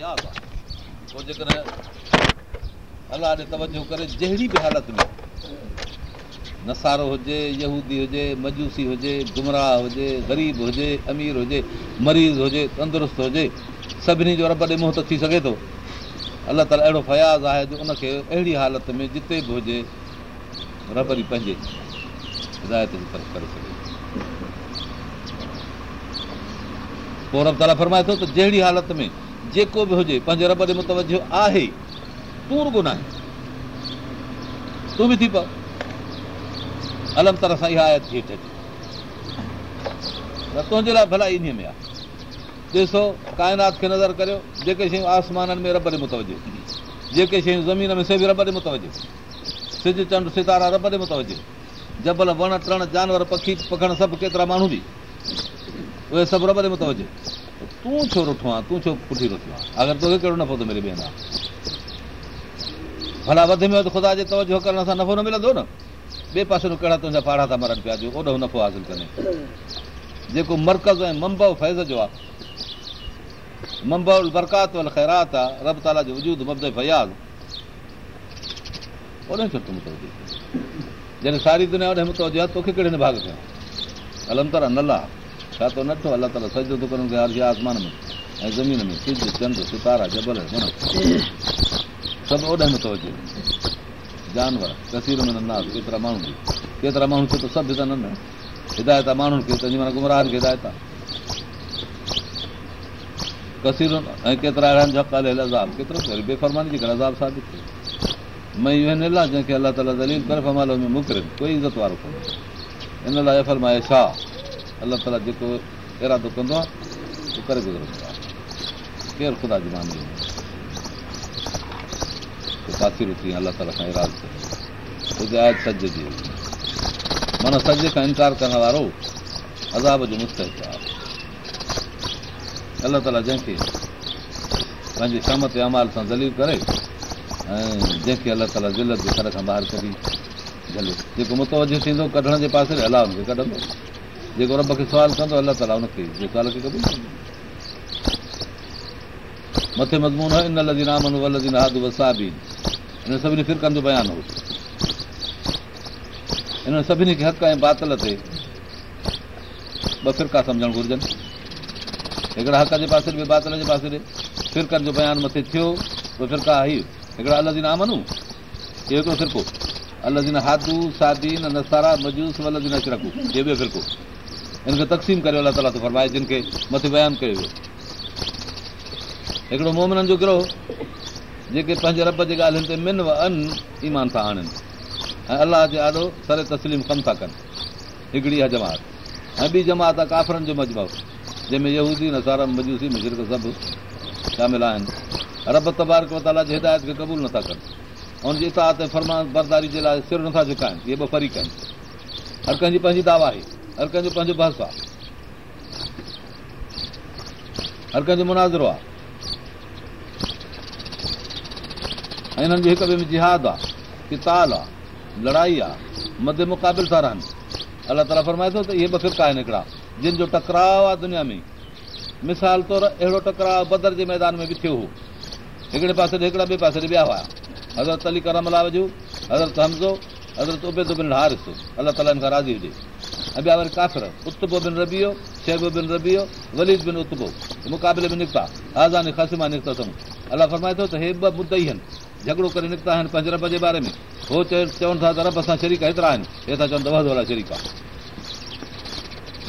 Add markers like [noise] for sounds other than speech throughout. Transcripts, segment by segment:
आहे पोइ जेकॾहिं अलाह ॾे तवजो करे जहिड़ी बि हालत में नसारो हुजे यूदी हुजे मजूसी हुजे गुमराह हुजे ग़रीब हुजे अमीर हुजे मरीज़ हुजे तंदुरुस्तु हुजे सभिनी जो रब ॾे मुंहुं त थी सघे थो अलाह ताला अहिड़ो फयाज़ आहे जो उनखे अहिड़ी हालत में जिते बि हुजे रब ई पंहिंजे हिदायत जी तरफ़ करे सघे पोइ रब ताला फरमाए थो त जहिड़ी हालत में जेको बि हुजे पंहिंजे रब जे मुतवजो आहे तूं रुगो न आहे तूं बि थी पओ अलम पर सां इहा आयत थी अचे तुंहिंजे लाइ भला इन्हीअ में आहे ॾिसो काइनात खे नज़र करियो जेके शयूं आसमाननि में रब जे मुतवजे जेके शयूं ज़मीन में से बि रब ॾे मुतवजे सिज चंड सितारा रब जे मुतवजे जबल वण टण जानवर पखी पखण सभु केतिरा माण्हू बि उहे सभु रब दे मुतवजे तूं छो रुठो आहे तूं छो पुठी रुठो आहे अगरि तोखे कहिड़ो नफ़ो थो मिली वेंदा भला वधि में वधि ख़ुदा जे तवजो करण सां नफ़ो न मिलंदो न ॿिए पासे में कहिड़ा तुंहिंजा पाड़ा था मरनि पिया ॾियो ओॾो नफ़ो हासिलु कंदे जेको मर्कज़ ऐं ममब फैज़ जो आहे ममबव बरकात वल ख़ैरात आहे रब ताला जो वजूद फयाज़ ओॾे वजूदया जॾहिं सारी दुनिया ओॾे मुतवजो आहे तोखे कहिड़े दिभाग ते अलमतरा नला छा थो न थियो अला ताल सॼो दुकाननि खे हले आसमान में ऐं ज़मीन में सिज चंद सितारा जबल सभु ओॾ में थो अचे जानवर कसीर में नाज़ केतिरा माण्हू केतिरा माण्हू खे सभु हितां हिदायत आहे माण्हुनि खे तंहिंजी माना गुमराहार खे हिदायत आहे कसीर ऐं केतिरा केतिरो करे बेफ़रमान जे करे अज़ाब श मई न जंहिंखे अलाह ताला ज़ली बर्फ़मालो में मोकिलनि कोई इज़त वारो कोन इन लाइ फरमाए छा अलाह ताला जेको इरादो कंदो आहे उहो करे गुज़रंदो आहे केरु ख़ुदा जी मानी साथी रुखी अलाह ताला खां कंदो आहे सज जी माना सज खां इनकार करण वारो अज़ाब जो आहे अलाह ताला जंहिंखे पंहिंजे शाम ते अमाल सां ज़ली करे ऐं जंहिंखे अलाह ताला ज़िलत जे घर खां ॿाहिरि कढी झले जेको मुतवजो थींदो कढण जे पासे अलाह अलाम खे कढंदो जेको रब खे सुवाल कंदो अलाह ताला हुनखे जे खे कबूल कंदो मथे मज़मून इन लदी लदी अलामनादी सभिनी फिरकनि जो बयान हो इन सभिनी खे हक़ ऐं बातल ते ॿ फिरका सम्झणु घुरिजनि हिकिड़ा हक़ जे पासे ॿिए बातल जे पासे ॾे फिरकनि जो बयानु मथे थियो ॿ फिरका आई हिकिड़ा अलदी इहो हिकिड़ो फिरको अलदीन हादू सादीन नसारा मजूस मजूसरकूं ॿियो फिरको हिनखे तक़सीम करे अलाह ताला त फरमाए जिन खे मथे बयानु कयो वियो हिकिड़ो मोमिननि जो ग्रोह जेके पंहिंजे रब जे ॻाल्हियुनि ते मिन व अन ईमान था आणनि ऐं अलाह जे ॾाढो सर तस्लीम कमु था कनि हिकिड़ी आहे जमात ऐं ॿी जमात आहे काफ़रनि जो मजबूर जंहिंमें यहूसी नसार मजूसी मजर सभु शामिल आहिनि रब तबारक ताला जे हिदायत खे क़बूल नथा कनि ऐं हुनजी इताह ते फरमान बर्दारी जे लाइ सिर नथा झुकाइनि इहे ॿ फ़रीक़ आहिनि हर कंहिंजी पंहिंजी दावा आहे हर कंहिंजो पंहिंजो बस आहे हर कंहिंजो मुनाज़िरो आहे ऐं हिननि जो हिक ॿिए में जिहाद आहे किताल आहे लड़ाई आहे मदे मुक़ाबिल था रहनि अलाह ताला फरमाए थो त इहे ॿ फिरका आहिनि हिकिड़ा जिन जो टकराव आहे दुनिया में मिसाल तौरु अहिड़ो टकराव बदर जे मैदान में बि थियो हो हिकिड़े पासे ॾे हिकिड़ा ॿिए पासे ॾे ॿिया हुआ हज़रत हज़रतली रमला वजू हज़रत हमज़ो हज़रत अलाह ताला हिन खां राज़ी हुजे ऐं ॿिया वरी काफ़िर उतो बिन रबी वियो शइ बिन रबी वियो वलीद बिन نکتا मुक़ाबले में निकिता हाज़ानी खासी मां निकिता अथऊं अलाह फरमाए थो त हे ॿ ॿुधा ई आहिनि झगड़ो करे निकिता आहिनि पंहिंजे रब जे बारे में हो चवनि था त रब सां शरीका हेतिरा आहिनि हे वारा शरीका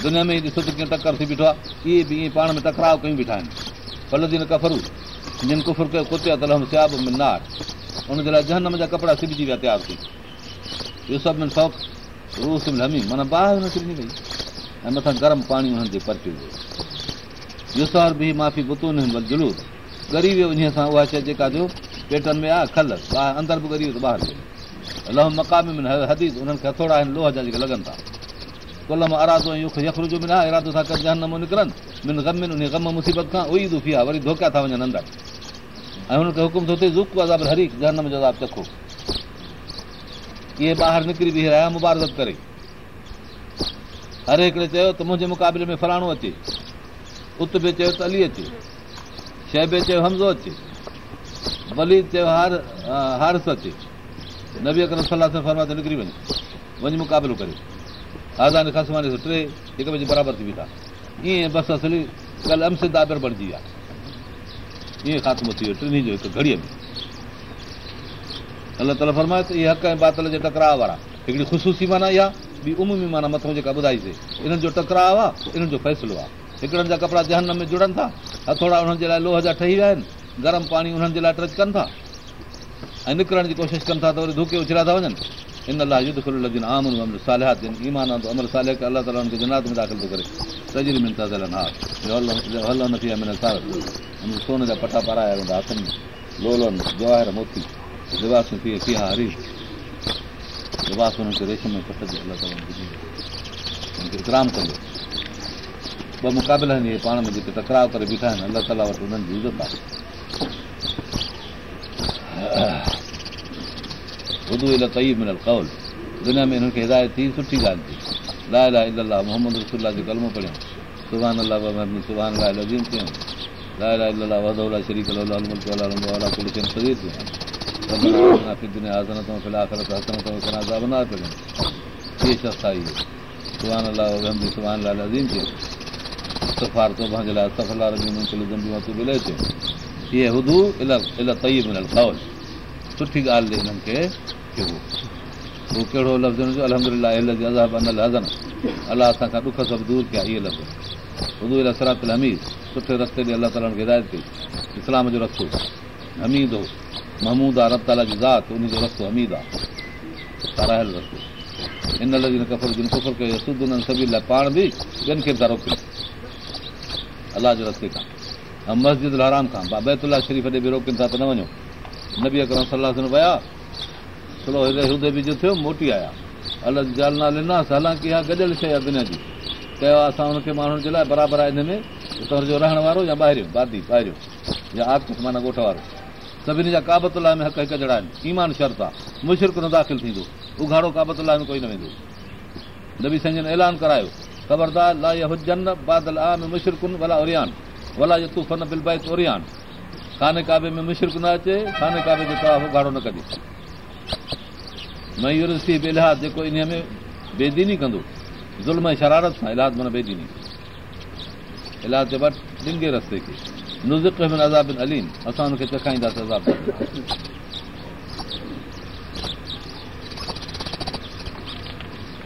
दुनिया में ॾिसो त कीअं तकर थी बीठो आहे कीअं बि ईअं पाण में तकराव कयूं बीठा आहिनि कफरूं नार हुनजे लाइ जहन जा कपिड़ा सिबजी विया तयारु थी सभु ॿाहिरि निकिरी ऐं मथां गरम पाणी हुननि खे परचियो युसार बि माफ़ी गुतू न ग़रीबी उन सां उहा चए जेका पेटनि में आहे खल ॿाहिरि अंदरि बि ग़रीब लह मक़ामी में हदीरा आहिनि लोह जा जेके लॻनि था कुल मां अराज़ो यखरू जो बि न इरादो निकिरनि गम मुसीबत खां उहो ई आहे वरी धोकिया था वञनि अंदरि ऐं हुकुम थो थिए चखो कीअं ॿाहिरि निकिरी बीह रहिया मुबारक करे हर हिकिड़े चयो त मुंहिंजे मुक़ाबले में फलाणो अचे उत बि चयो त अली अचे शइ बि चयो हमज़ो अचे बली चयो हार हारिस अचे नबी अगर सलाह सां फर्मा त निकिरी वञे वञी मुक़ाबिलो करे हज़ार खां सुभाणे टे हिकु बजे बराबरि थी वेंदा ईअं बस असली कल्ह अमस दाबर बणिजी विया ईअं ख़ात्मो थी वियो टिनी जो हिकु घड़ीअ में अलाह ताला फरमाए त इहे हक़ ऐं बातल जे टकराव वारा हिकिड़ी ख़ुशूसी माना इहा ॿी उमूमी माना मथां जेका ॿुधाईसीं इन्हनि जो टकराव आहे इन्हनि जो फ़ैसिलो आहे हिकिड़नि जा कपिड़ा जहन में जुड़नि था हथोड़ा उन्हनि जे लाइ लोह जा ठही विया आहिनि गरम पाणी उन्हनि जे लाइ टच कनि था ऐं निकिरण जी कोशिशि कनि था त वरी धूके उछिरा था वञनि इन लाइ युद्ध खुल लॻनि आम अमृ सालिया थियनि ई माना अमर खे अलाह ताला जनात में दाख़िल थो करे में में हलो नथी सोन जा पटा पाराया वेंदा हथनि लोलनि मोती من ॿ मुक़ाबिला पाण محمد टकराव करे बीठा आहिनि अलाह ताला वटि اللہ दुनिया में हिदायत थी सुठी ॻाल्हि थी मोहम्मद रसूल जे कलमो पढ़ियां सुभान अलाहनि सुठी ॻाल्हि हिननि खे चवो उहो कहिड़ो लफ़्ज़ अलाहब अलाह असांखा दुख सभु दूर कया हीअ लफ़्ज़ हुमीद सुठे रस्ते ते अलाह तालती इस्लाम जो रखो हमीदो महमूद आहे ताला जी रस्तो अमीद आहे पाण बि अलाह जे रस्ते खां ऐं मस्जिद लाइ शरीफ़ ॾे बि रोकनि था त न वञो न बि सां विया थोरो थियो मोटी आया अलॻि जाल न हालांकी इहा गॾियल शइ आहे दुनिया जी कयो आहे असां हुनखे माण्हुनि जे लाइ बराबरि आहे हिन में तोहर जो रहण वारो या ॿाहिरियों बादी ॿाहिरियों या ॻोठ वारो सभिनी जा काबत लाइ में हक़ हिकु जहिड़ा आहिनि ईमान शर्त आहे मुशिरक न दाख़िल थींदो उघाड़ो काबत लाइ में कोई न वेंदो न बि साईं ऐलान करायो ख़बरदार ला हुजन बादल बादला में मुशिरकु भला ओरियान भला ओरियान खाने काबे में मुशिरक न अचे खाने काबे जो उघाड़ो न कजे नई यूनिवर्सिटी बि इलाही जेको इन में बेदीनी कंदो ज़ुल्म ऐं शरारत सां इलाज माना बेदीनी इलाही वटि ॾिंगे रस्ते खे नुज़र रहमान अज़ाबिन अलीन असां हुनखे चखाईंदासीं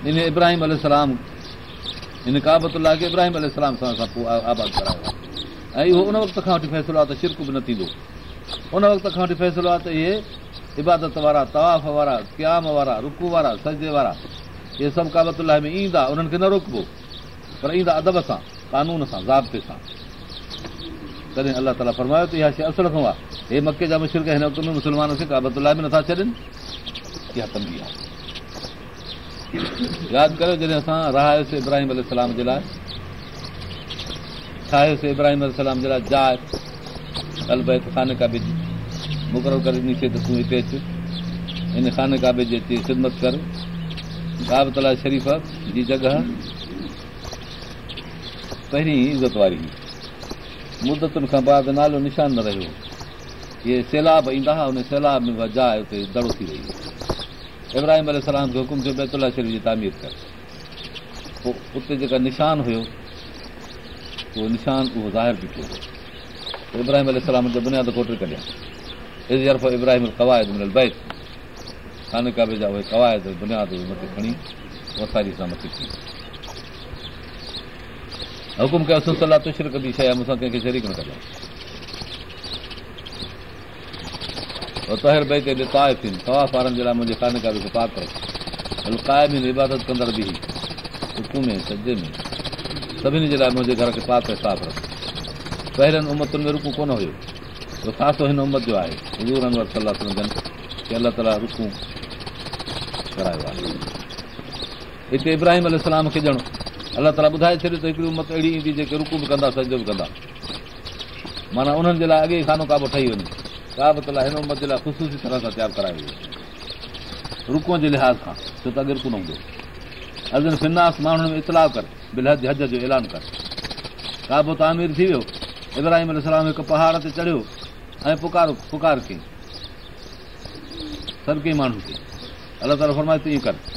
इन इब्राहिम अल काबत खे इब्राहिम अल सां आबाद करायो ऐं इहो उन वक़्त खां वठी फ़ैसिलो आहे त शिरक बि न थींदो उन वक़्त खां वठी फ़ैसिलो आहे त इहे इबादत वारा तवाफ़ वारा क्याम वारा रुकू वारा सज़े वारा इहे सभु काबत में ईंदा उन्हनि खे न रोकबो पर ईंदा अदब सां कानून सां ज़ाब्ते सां तॾहिं अलाह ताला फरमायो त इहा आहे हे मके जा मशिक हिन में मुस्लमान खे छॾनि जॾहिं असां रहायोसीं इब्राहिम ठाहियोसीं इब्राहिम जे लाइ जलान काबे जी हिते अचु हिन ख़ान काबे जी अची ख़िदमत कर काब शरीफ़ जी जॻह पहिरीं इज़त वारी हुई मुदतुनि खां बाद नालो निशान न रहियो इहे सैलाब ईंदा हुआ उन सैलाब में जाइ उते दड़ो थी वई इब्राहिम अल जो हुकुम थियो शरीफ़ जी तामीर कर पोइ उते जेका निशान हुयो उहो निशान उहो ज़ाहिर बि थियो इब्राहिम अल जो बुनियादु घोट कढियां इज़रफ़ इब्राहिम मिलियल बैत ख़ान काबे जा उहे क़वाइद बुनियाद खणी वसारी सां मथे खणी हुकुम कयो सलाह रखंदड़ पाप साफ़ रख पहिरनि उमतनि में रुकूं कोन हुयो छाहेाहिम अलाम खे ॾियण अलाह ताला ॿुधाए छॾियो त हिकिड़ी उमत अहिड़ी ईंदी जेके रुकू बि कंदा सजो बि कंदा माना उन्हनि जे लाइ अॻे खानो काबो ठही वञे काब ख़ुशूसी तरह सां तयारु कराए वियो रुको जे लिहाज़ खां छो सां अगरि कोन हूंदो अज़न फिनास माण्हुनि में इतलाउ कर बिलहद हज जो ऐलान कर काबो तामीर थी वियो इब्राहिम हिकु पहाड़ ते चढ़ियो ऐं पुकार पुकार कई हर कंहिं माण्हू खे अलाह ताला फरमाए त ईअं कर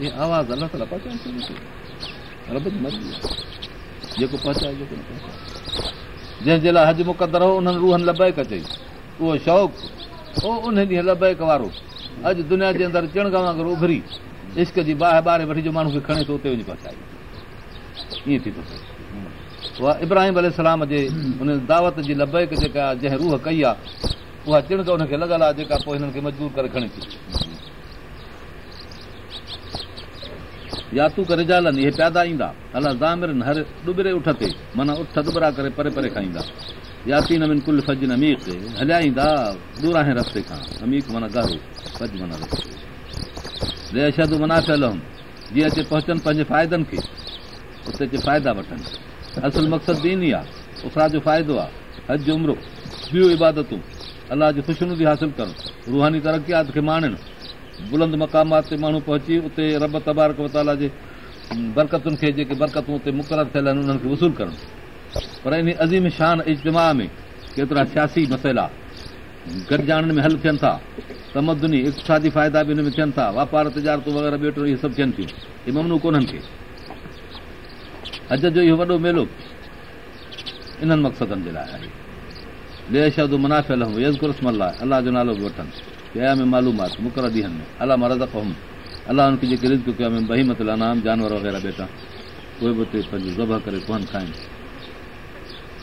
ऐं आवाज़ अलाह ताला रब जी मर्ज़ी जेको पहुचाए जेको न पहुचाए जंहिंजे लाइ हज मुक़दर हो उन्हनि रूहनि लबैक चई उहो शौक़ु हो उन ॾींहुं लबैक वारो अॼु दुनिया जे अंदरि चिणग वांगुरु उभरी इश्क जी बाहि ॿारे वठी जो माण्हू खे खणे थो उते वञी पहुचाए ईअं थी थो पए उहा इब्राहिम अल जे उन दावत जी लबैक जेका जंहिं रूह कई आहे उहा चिणग उनखे लॻल आहे जेका पोइ हिननि खे मजबूर करे खणी थी या तू करे जलनि इहे पैदा ईंदा अला ज़ामिर हर डुबरे उठ ते माना उठ दुबरा करे परे परे खां ईंदा याती में कुल भॼन अमीक हलिया ईंदा रस्ते खां अमीक माना फज माना रस्ते मना फल जीअं अचे पहुचनि पंहिंजे फ़ाइदनि खे उते अचे फ़ाइदा वठनि असल मक़सदु ई आहे उफरा जो फ़ाइदो आहे हज उमिरो ॿियूं इबादतूं अलाह जी ख़ुशिनुदी हासिलु करणु रुहानी तरक़ियात खे माणणु बुलंद मक़ामात ते माण्हू पहुची उते रब तबारक वताला जे बरकतुनि खे जेके बरकतूं उते मुक़ररु थियल आहिनि उन्हनि खे वसूल करणु पर इन अज़ीम शान इजतमा में केतिरा सियासी मसइला गॾिजाणनि में हल थियनि था तमदुनि इकठादी फ़ाइदा बि हिन में थियनि था व्यापार तजारतूं सभु थियनि थियूं इहे ममनू कोन्हनि खे अॼु जो इहो वॾो मेलो इन्हनि मक़सदनि जे लाइ आहे लेशू मुनाफ़ु रस्म अलाह जो नालो बि वठनि दया में मालूमात मुक़र ॾींहनि में अला मरद पहुमि अलाह हुनखे जेके रिज़ कयो बही मत बहिमत जानवर वग़ैरह बेटा उहे बि हुते पंहिंजो ज़ब करे कोन खाइनि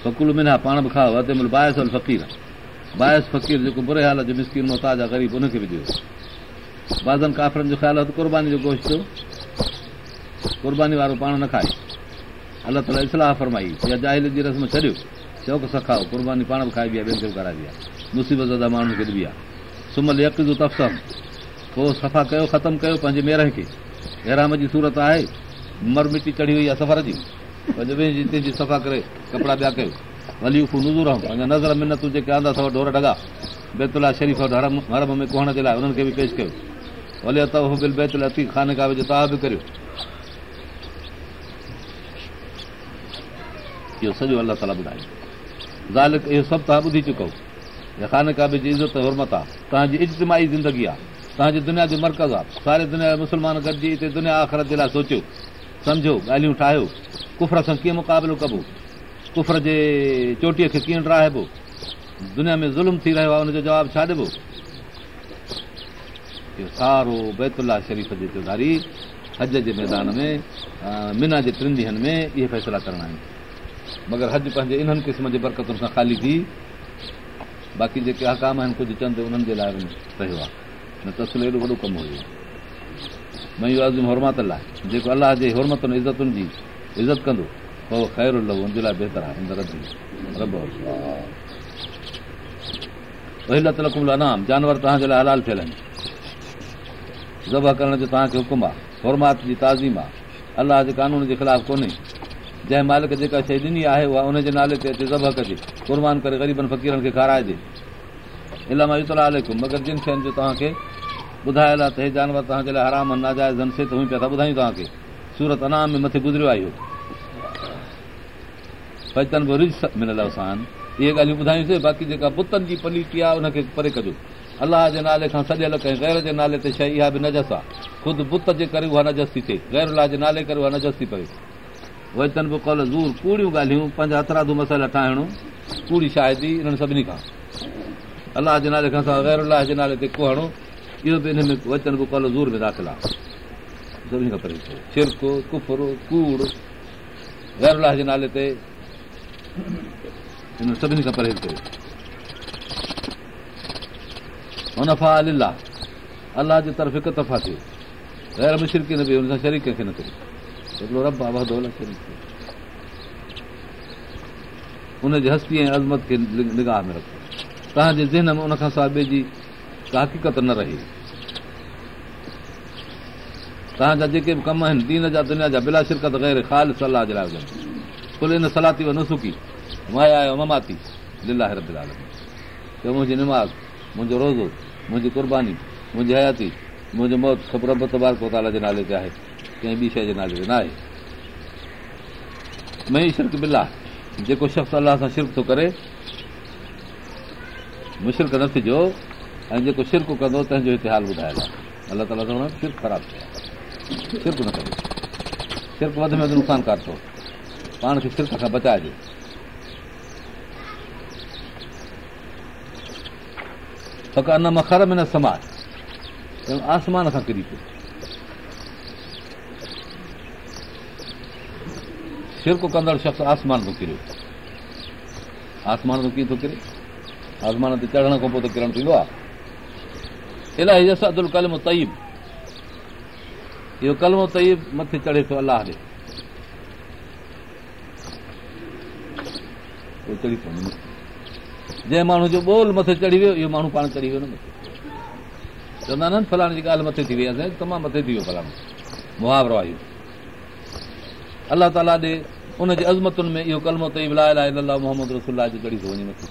फ़कूल मिना पाण बि खाओ महिल बाहिस बाहिसल फ़क़ीर बाहिस फ़क़ीर जेको बुरे हाल जो मिस्किन आहे ग़रीब हुनखे बि ॾियो बाज़न काफ़रनि जो ख़्यालु आहे त क़ुर्बानी जो गोश्त क़ुर्बानी वारो पाण न खाए अलाह ताला इस्लाह फरमाई या जाहिल जी रस्म छॾियो चौक सखाओ क़ुर्बानी पाण बि खाइबी आहे ॿियनि खे बि कराइबी आहे मुसीबत माण्हुनि खे ॾिबी आहे सुमल यक जो तफ़स पोइ सफ़ा कयो ख़तमु कयो पंहिंजे मेर खे हैराम जी सूरत आहे मर मिटी चढ़ी वई आहे सफ़र जी तंहिंजी सफ़ा करे कपिड़ा ॿिया कयो वली अञा नज़र में न तूं जेके आंदा अथव ढोर लॻा बैता शरीफ़ वटि हरम हरम में कोहण जे लाइ हुननि खे बि पेश कयो भले त उहो बिल अती खान खां बि करियो इहो सॼो अलाह ताला ॿुधायो ताल इहो सभु तव्हां ॿुधी चुको या ख़ान काहबे जी इज़त हुरमत आहे तव्हांजी इजतमाही ज़िंदगी आहे तव्हांजी दुनिया जो मर्कज़ आहे सारे दुनिया जे मुस्लमान गॾिजी हिते दुनिया आख़िरत जे लाइ सोचियो सम्झो ॻाल्हियूं ठाहियो कुफर सां कीअं मुक़ाबिलो कबो कुफ़र जे चोटीअ खे कीअं ड्राहिबो दुनिया में ज़ुल्म थी रहियो आहे हुनजो जवाबु छा ॾिबो सारो बैत शरीफ़ जे चौधारी हज जे मैदान में मीना जे टिनि ॾींहनि में इहे फ़ैसिला करणा आहिनि मगर हज पंहिंजे इन्हनि क़िस्म जे बरकतुनि सां ख़ाली थी बाक़ी जेके हकाम आहिनि कुझु चंद उन्हनि जे लाइ बि रहियो आहे न तसल एॾो वॾो कमु हुयो अज़ीम हुरमत लाइ जेको अलाह जे हुरमतुनि इज़तुनि जी इज़त कंदो पोइ ख़ैरु हुनजे लाइ आहे अनाम जानवर तव्हांजे लाइ हलाल थियल आहिनि ज़ब करण जो तव्हांखे हुकुम आहे हुरमात जी ताज़ीम आहे अलाह जे कानून जे ख़िलाफ़ु कोन्हे जंहिं मालिक जेका शइ ॾिनी आहे उहा हुन जे नाले ते ज़ब कजे क़ुर्बान करे ग़रीबनि फ़कीरनि खे खाराइजे इलाम मगर जिन शयुनि जो तव्हांखे ॿुधायल ॿुधायूं तव्हांखे सूरत अनाम गुज़रियो आहे पलीटी आहे उनखे परे कजो अलाह जे नाले खां सॼियल कंहिं ग़ैर जे नाले ते शइ इहा बि नजस आहे ख़ुदि बुत जे करे उहा थिए गैर अलाह जे नाले करे उहा नजस थी पए वचन बि कॉल ज़ूर कूड़ियूं ॻाल्हियूं पंहिंजा हथराधू मसाला ठाहिणो कूड़ी शायदि इन्हनि सभिनी खां अलाह जे नाले खां सवाइ गैर अलाह जे नाले ते कुहणो इहो बि हिन में वचन बि कॉल ज़ूर में दाख़िल आहे सभिनी खां परे परहे कुफर कूड़ गैर अलाह जे नाले ते हिन सभिनी खां प्रह कयो अलाह जे तरफ़ हिकु तफ़ा थियो ग़ैर में न पई हुन सां शरीक खे न करियो हस्ती ऐं अज़मत खे निगाह में रखो तव्हांजे साॿे जी का हकीत न रहे तव्हां जेके बि कम आहिनि दीन जा दुनिया चयो मुंहिंजी निमाज़ मुंहिंजो रोज़ो मुंहिंजी कुर्बानी मुंहिंजी हयाती मुंहिंजो मौतो जे नाले ते आहे कंहिं ॿी शइ जे नाले ते न आहे मई शिरक बिल आहे जेको शख्स अलाह सां शिरक थो करे मुशिरक न थिजो ऐं जेको शिरक कंदो तंहिंजो हिते हाल ॿुधायल आहे अलाह ताला चवण तिराब थी आहे कार थो पाण खे शिरक खां बचाइजे पका न मखर में न समाज आसमान खां किरी पियो कंदड़ शख़्स आसमान थो किरियो आसमान थो कीअं थो किरे आसमान ते चढ़ण खां पोइ किरणु मथे चढ़े थो अलाह ॾेखारियो जंहिं माण्हू जो ॿोल चढ़ी वियो आहे इहो अलाह ताला ॾे उन अज़मतुनि में इहो कलमो तई मोहम्मद रसुला जी कढ़ी नथो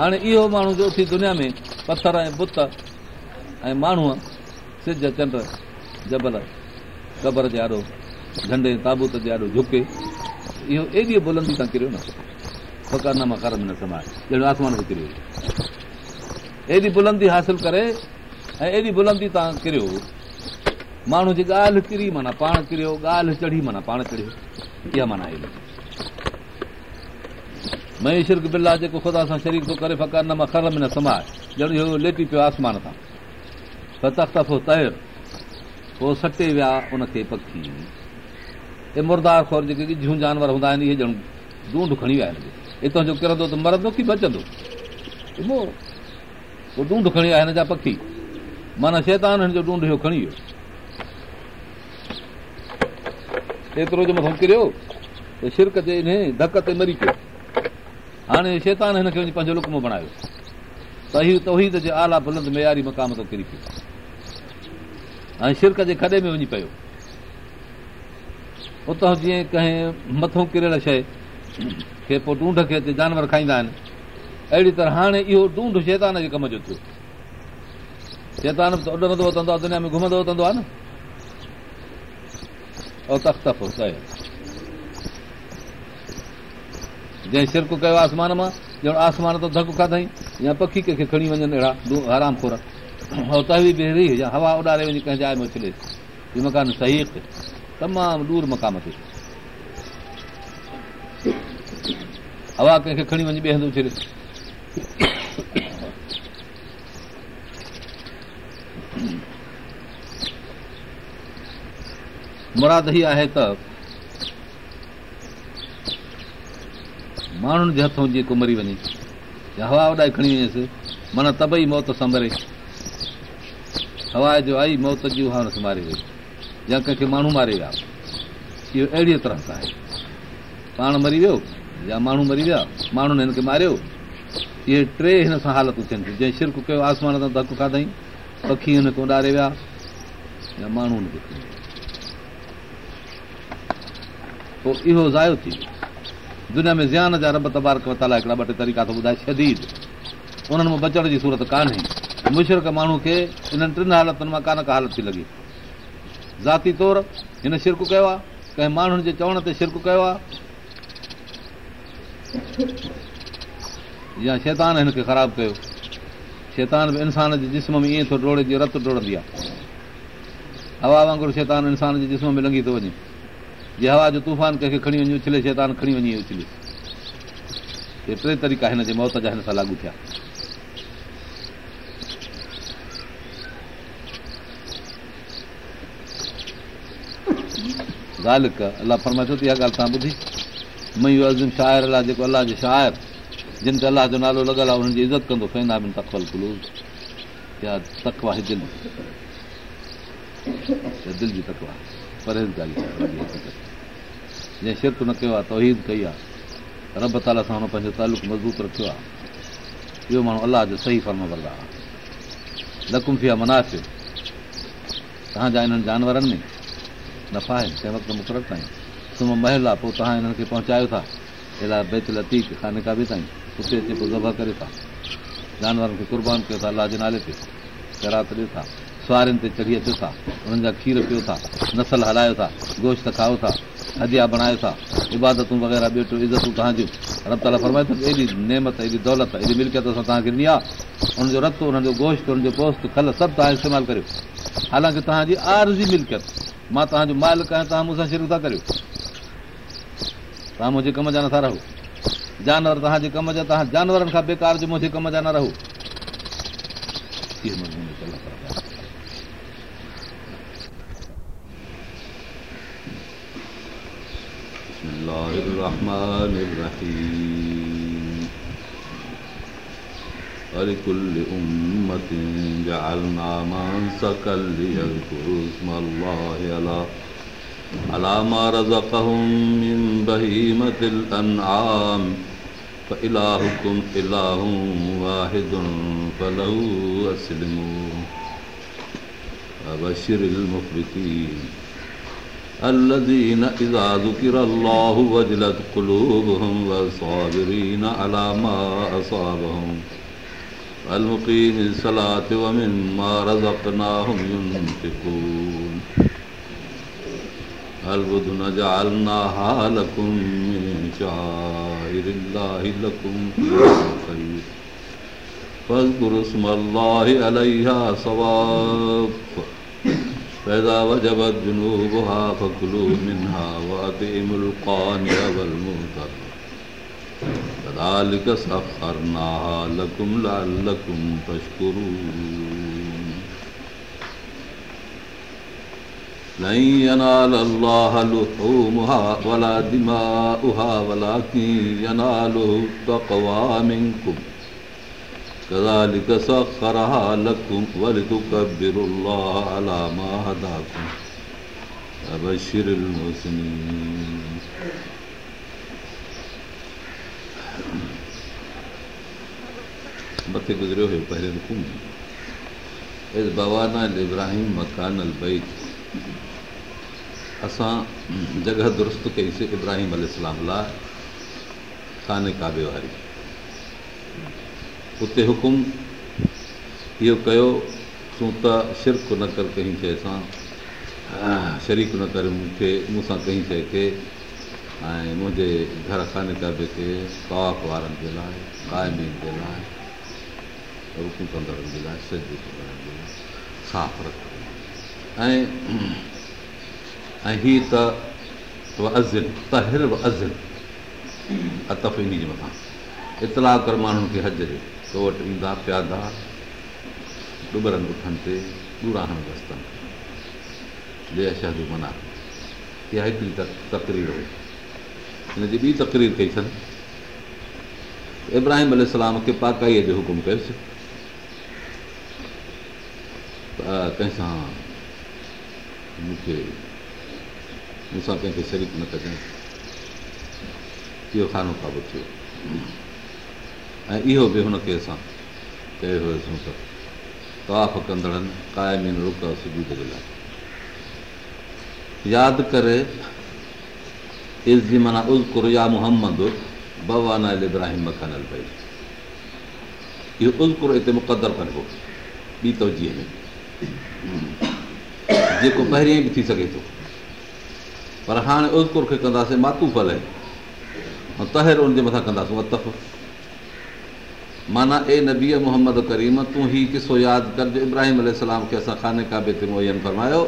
हाणे इहो माण्हू जो सी दुनिया में पथर ऐं बुत ऐं माण्हू सिज चंड जबल कबर ॾियारो झंडे ताबूत ॾियारो झुके इहो एॾी बुलंदी तव्हां किरियो न फ़कर न मकार समाए जहिड़ो आसमान खे किरियो एॾी बुलंदी हासिल करे ऐं एॾी बुलंदी तव्हां किरियो माण्हू जी ॻाल्हि किरी माना पाण किरियो ॻाल्हि चढ़ी माना पाण चढ़ियो महिषर् जेको ख़ुदा सां करे लेटी पियो आसमान हे मुर्दार मुरदा जेके जानवर हूंदा आहिनि इहे ॼण ढूंढ खणी विया जो किरंदो त मरंदो की बचंदो ढूंढ खणी हिन जा पखी माना शैतान हिन जो ढूंड इहो खणी वियो एतिरो जे मथां किरियो त शिरक जे इन धक ते मरी पियो हाणे शैतान हिनखे वञी पंहिंजो लुकमो बणायो त तहीद तवीद जे आला बुलंद मयारी मक़ाम किरी पियो ऐं शिरक जे खॾे में वञी पियो उतां जीअं कंहिं मथो किरियल शइ खे पोइ डूंढ खे हिते जानवर खाईंदा आहिनि अहिड़ी तरह हाणे इहो डूंढ शैतान जे कम जो थियो शैतान त उॾंदो वतंदो आहे दुनिया में घुमंदो वतंदो आहे न जंहिंक कयो आसमान मां ॼण आसमान त धक खाधई या पखी कंहिंखे खणी वञनि अहिड़ा आराम खोर ऐं तवी बि रही या हवा उॾारे वञी कंहिं जाइ में हीउ मकान सही थिए तमामु दूर मकान ते हवा कंहिंखे खणी वञी ॿिए हंधि छिले मुराद हीअ आहे त माण्हुनि जे हथो जीअं कुमरी वञे या हवा वॾाए खणी वञेसि माना तबई मौत संभरे हवा जो आई मौत जी उहा मारे वई या कंहिंखे माण्हू मारे विया इहो अहिड़ीअ तरह सां आहे पाण मरी वियो या माण्हू मरी विया माण्हुनि हिनखे मारियो इहे टे हिन सां हालतूं थियनि थियूं जंहिं शिरक कयो आसमान तां धकु खाधई पखी हिन उॾारे विया या माण्हू हुनखे पोइ इहो ज़ायो थी वियो दुनिया में ज़्यान जा रब तबारक वताला हिकिड़ा ॿ टे तरीक़ा थो ॿुधाए शदीद उन्हनि मां बचण जी सूरत कान्हे मुशरक माण्हू खे इन्हनि टिनि हालतुनि मां कान का हालत थी लॻे ज़ाती तौर हिन शिरक कयो आहे कंहिं माण्हुनि जे चवण ते शिरक कयो आहे या शैतान हिन खे ख़राबु कयो शैतान बि इंसान जे जिस्म में ईअं थो डोड़े जीअं रतु डोड़ंदी आहे हवा वांगुरु शैतान इंसान जे जिस्म में लंघी थो वञे जे हवा जो तूफ़ान कंहिंखे खणी उछले शैतान खणी वञी टे तरीक़ा जे मौत जा हिन सां लागू थिया तव्हां ॿुधी मयूर शाइर अलाह जेको अलाह जो शाइर जिन ते अलाह जो नालो लॻल आहे उन्हनि जी इज़त कंदो तकवल आहे ॻाल्हि जंहिं शिरक न कयो आहे तौहीद कई आहे रब ताला सां हुन पंहिंजो तालुक मज़बूत रखियो आहे इहो माण्हू अलाह जो सही फ़र्म भरंदा आहे लकुम थी आहे मनास तव्हांजा इन्हनि जानवरनि में नफ़ा आहिनि कंहिं वक़्तु मुक़ररु ताईं सुम्ह महल आहे पोइ तव्हां हिननि खे पहुचायो था अहिड़ा बैत लतीक खां निकाबी ताईं उते अचे पोइ ज़बर करे था जानवरनि खे कुर्बान कयो था अलाह जे नाले ते करात ॾियो था सुवारनि ते चढ़ी अचो था उन्हनि जा खीर पियो था नसल हलायो था गोश्त खाओ था अधिया बणायो था इबादतूं वग़ैरह रत हुन जो गोश्तो गोस्ट खल सभु तव्हां इस्तेमालु कयो हालांकी तव्हांजी आर जी मां तव्हांजो मालिक आहियां मुंहिंजे कम जा नथा रहो जानवर तव्हांजे कम जा बेकार मुंहिंजे कम जा न रहो Allah الرحمن الرحيم ولكل أمة جعلنا من سكل ليذكر اسم الله على ما رزقهم من بهيمة الأنعام فإلهكم إلههم واحد فلو أسلموا فبشر المفرقين الذين إذا ذكر الله وجلت قلوبهم والصابرين على ما أصابهم المقيم الصلاة ومما رزقناهم ينفقون البدن جعلناها لكم من شعائر الله لكم خير فاذكروا اسم الله عليها صواب فإذا وجبت جنوبها فكلوا منها وأطئموا القانع والمنكر كذلك سخرناها لكم لعلكم تشكرون لن ينال الله لحومها ولا دماؤها ولكن يناله التقوى منكم असां जॻह दुरुस्त कईसीं उते हुकुम इहो कयो तूं त शिरक न कर कई शइ सां शरीक न कर मूंखे मूं सां शइ खे ऐं मुंहिंजे घर खाने क़ाब वारनि जे लाइ क़ाइम जे लाइ रुकूं कंदड़नि जे लाइ सिधण ऐं हीअ त अज़न तहर बि अज़न अ जे मथां इतलाउ कर माण्हुनि खे हज तो वटि ईंदा पिया दा डी तकरीर हुई हिनजी ॿी तकरीर कई सब्राहिम अलाम खे पाकाईअ जो हुकुम कयोसि कंहिंसां मूंखे शरीक न कयईं इहो खानो पाबु थियो ऐं इहो बि हुनखे असां चयो यादि करे इहो उज़ुर हिते मुक़दरु कनि हो ॿी तवजी में जेको पहिरियों बि थी सघे थो पर हाणे उज़ुर खे कंदासीं मातूफल ऐं तहिर उनजे मथां कंदासीं माना ए नबीअ मोहम्मद करीम तूं हीउ किसो यादि कर जो इब्राहिम अल खे असां खाने काबे ते मुहैन फरमायो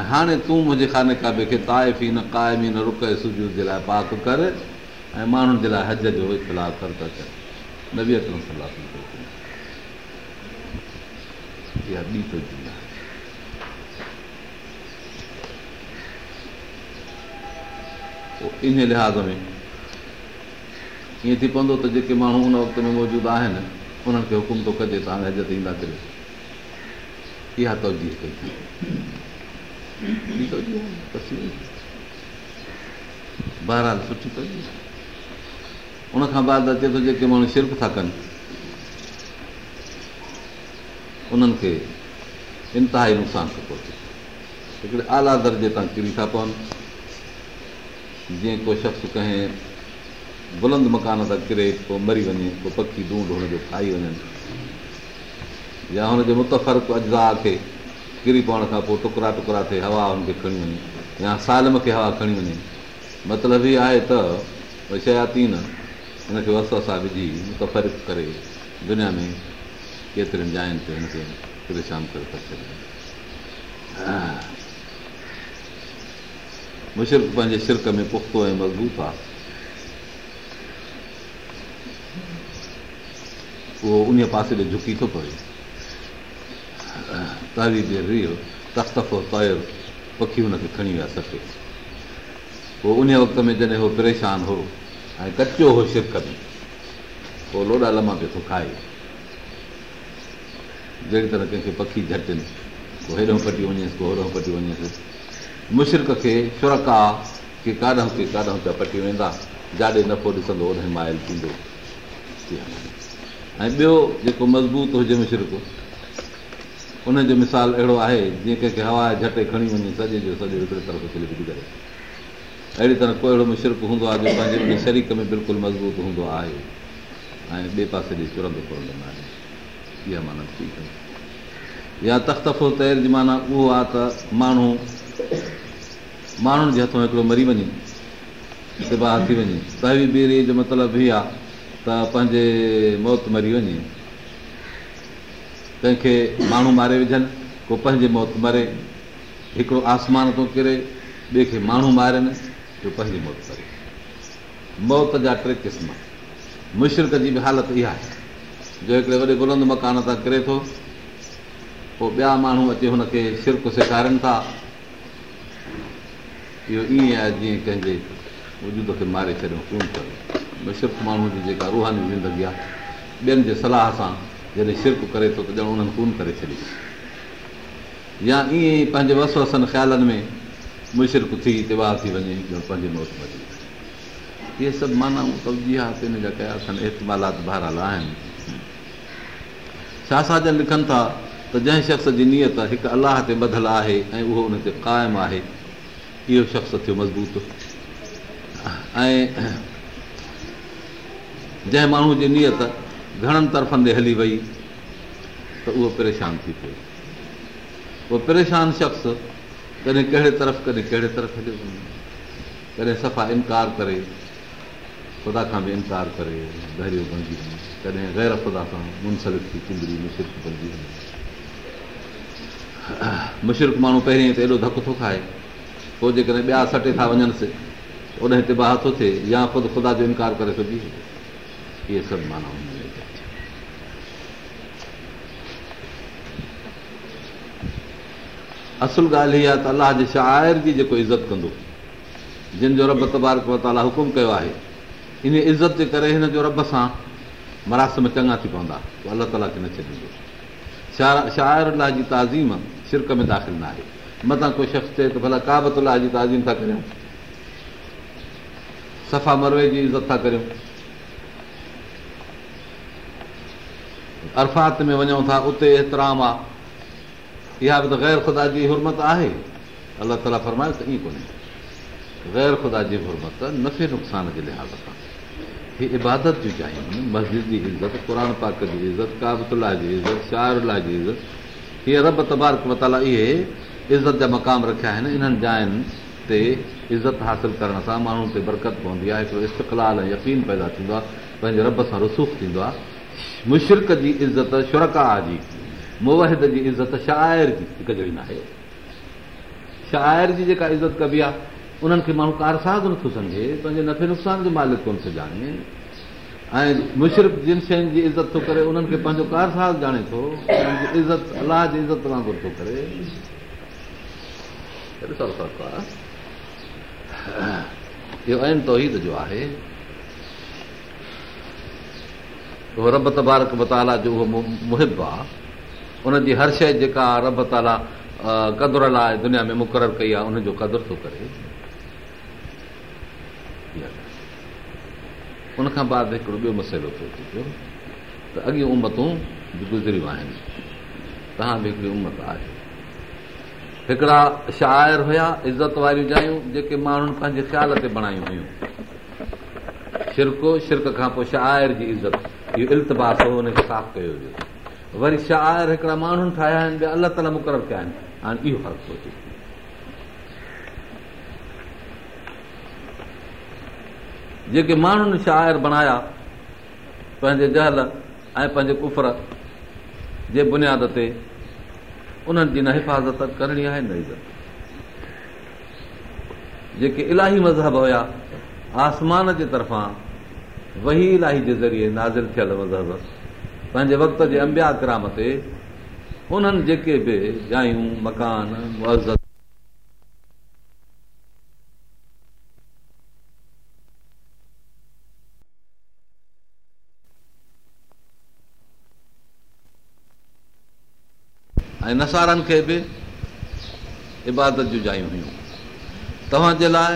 ऐं हाणे तूं मुंहिंजे खाने काबे खे ताइफ़ी न काइमी न रुक रुकू जे लाइ पाक कर ऐं माण्हुनि जे लाइ हज जो इख़्तिलाफ़ कर त नबी अकरम सलाह इन लिहाज़ में ईअं थी पवंदो त जेके माण्हू उन वक़्त में मौजूदु आहिनि उन्हनि खे हुकुम थो कजे तव्हां हिजत ईंदा करे इहा तवजी कई बाल सुठी तवजी उनखां बाद अचे थो जेके माण्हू शिरक था कनि उन्हनि खे इंतिहाई नुक़सानु पहुचे हिकिड़े आला दर्जे तां किरी था पवनि जीअं को शख़्स कंहिं बुलंद मकान सां किरे पोइ मरी वञे पोइ पखी ॾूढ हुनजो खाई वञनि या हुनजे मुतफ़र अजा खे किरी पवण खां पोइ टुकड़ा टुकड़ा थिए हवा हुनखे खणी वञे या साल में हवा खणी वञे मतिलबु हीअ आहे त शयातीन हिनखे वस सां विझी मुतफ़र करे दुनिया में केतिरनि जायुनि ते हिनखे परेशान करे था छॾनि मुशिर पंहिंजे शिरक में पुख़्तो ऐं मज़बूत आहे उहो उन पासे ॾे झुकी थो पए तारी जे तरी तख़्तफ़ो तयर पखी हुनखे खणी विया सच पोइ उन वक़्त में जॾहिं उहो परेशान हो ऐं कचो हो शिरक में पोइ लोॾा लमा पियो थो खाए जहिड़ी तरह कंहिंखे पखी झटनि को हेॾो कटी वञेसि को होॾो कटी वञेसि मुशर्क खे शर्कु आहे की काॾां हुते काॾां पिया पटी वेंदा जाॾे नफ़ो ॾिसंदो ओॾे माइल थींदो ऐं ॿियो जेको मज़बूत हुजे मुशरक उनजो मिसाल अहिड़ो आहे जीअं कंहिंखे हवा झटे खणी वञे सॼे जो सॼो हिकिड़े तरफ़ खिली करे अहिड़ी तरह को अहिड़ो मुशरक़ हूंदो आहे जो पंहिंजे शरीक़ में बिल्कुलु मज़बूत हूंदो आहे ऐं ॿिए पासे जी चुरंदो फुरंदो न आहे इहा माना ठीकु आहे या तख़्तफ़ो तैर जी माना उहो आहे त माण्हू माण्हुनि जे हथ हिकिड़ो मरी वञे त ॿाहिरि थी वञे तहवी ॿेरी जो मतिलबु ई आहे त पंहिंजे मौत मरी वञे कंहिंखे माण्हू मारे विझनि को पंहिंजे मौत मरे हिकिड़ो आसमान थो किरे ॿिए खे माण्हू मारनि जो पंहिंजी मौत मरे मौत जा टे क़िस्म मुशरक़ जी बि हालति इहा आहे जो हिकिड़े वॾे बुलंद मकान तां किरे थो पोइ ॿिया माण्हू अची हुनखे शिरक सेखारनि था इहो ईअं आहे जीअं कंहिंजे वजूद खे मारे छॾियो कमु कयो सर्फ़ु माण्हूअ जी जेका रूहानी ज़िंदगी आहे ॿियनि जे सलाह सां जॾहिं शिरक करे थो त ॼण उन्हनि कोन करे छॾे या ईअं ई पंहिंजे वस वसनि ख़्यालनि में मुशिरक थी त्योहार थी वञे ॼण पंहिंजे मौत मरी इहे सभु माना कया अथनि इहतमालात बहराल आहिनि छा साजन लिखनि था त जंहिं शख़्स जी नियत हिकु अलाह ते ॿधल आहे ऐं उहो उन ते क़ाइमु आहे इहो शख़्स थियो मज़बूत ऐं जंहिं माण्हू जी नियत घणनि तरफ़नि ते हली वई त उहो परेशान थी पियो उहो परेशान शख़्स कॾहिं कहिड़े तरफ़ कॾहिं कहिड़े तरफ़ जो कॾहिं सफ़ा इनकार करे ख़ुदा खां बि इनकार करे दहरियो बणिजी वञे कॾहिं गैर ख़ुदा सां मुनसलिक थींदड़ी मुशिरक बणिजी वञे मुशिरक माण्हू पहिरीं त एॾो धकु थो खाए पोइ जेकॾहिं ॿिया सटे था वञनिसि त उन हिते बाह थो थिए या ख़ुदि ख़ुदा जो इनकार करे छोजी इहे सभु माना असुल ॻाल्हि हीअ आहे त अलाह जे शाइर जी जेको इज़त कंदो जिन जो रब ताला हुकुम कयो आहे इन इज़त जे करे हिन जो रब सां मरासम चङा थी पवंदा अलाह ताला खे न छॾींदो शाइर अलाह जी ताज़ीम शिरक में दाख़िल न आहे मथां को शख़्स चए त भला काबत अलाह जी ताज़ीम था करियूं सफ़ा मरवे जी इज़त था करियूं अरफ़ात में वञूं था उते एतिराम आहे इहा बि त गैर ख़ुदा जी हुरमत आहे अलाह ताला फरमायो त ईअं कोन्हे गैर ख़ुदा जी हुरमत नफ़े नुक़सान जे लिहाज़ सां हीअ इबादत जूं चाहिनि मस्जिद जी इज़त क़ुर पाक जी इज़त काबतुला जी इज़त शाइर लाइ जी इज़त हीअ रब तबारक मताला इहे इज़त जा मक़ाम रखिया आहिनि इन्हनि जाइनि ते इज़त हासिलु करण सां माण्हुनि ते बरकत पवंदी आहे हिकिड़ो इस्तक़लाल ऐं यकीन पैदा थींदो आहे पंहिंजे रब सां रसूख़ थींदो आहे मुशर्क जी इज़त शुरका जी मुवद जी इज़त शाइर जी हिकु जहिड़ी न आहे शाइर जी जेका इज़त कबी आहे उन्हनि खे माण्हू कारसाज़ नथो सम्झे पंहिंजे नफ़े नुक़सान जो मालिक कोन थो ॼाणे ऐं मुशर्फ़ जिन शयुनि जी इज़त थो करे उन्हनि खे पंहिंजो कार ॼाणे थो इज़त अलाह जी इज़त वांगुरु थो करे इहो ऐं तौहीद जो आहे उहो रब तबारक तबारकबताला जो उहो मुहिब आहे उन जी हर शइ जेका रब ताला क़दुर लाइ दुनिया में मुक़ररु कई आहे उनजो कदुरु थो करे उनखां बाद हिकिड़ो ॿियो मसइलो थो अचे पियो त अॻियूं उमतू गुज़रियूं आहिनि तव्हां बि हिकिड़ी उमत आहे हिकिड़ा शाइर हुया इज़त वारियूं जायूं जेके माण्हुनि पंहिंजे ख़्याल ते बणायूं हुयूं शिरको शिरक खां पोइ शाइर जी इज़त इहो इल्तबास हो हुनखे साफ़ कयो वियो वरी शाइर हिकिड़ा माण्हुनि ठाहिया आहिनि ॿिया अलाह ताला मुक़ररु कया आहिनि हाणे इहो फ़र्क़ु थो अचे जेके माण्हुनि शाइर बणाया पंहिंजे जहल ऐं पंहिंजे कुफर जे बुनियाद ते उन्हनि जी न हिफ़ाज़त करणी आहे न इज़त जेके इलाही मज़हब हुया आसमान जे तरफ़ां वही इलाही जे ज़रिए नाज़िल थियल मज़हब पंहिंजे वक़्त जे अंबिया क्राम ते उन्हनि जेके बि जायूं मकान ऐं नसारनि खे बि इबादत जूं जायूं हुयूं तव्हांजे लाइ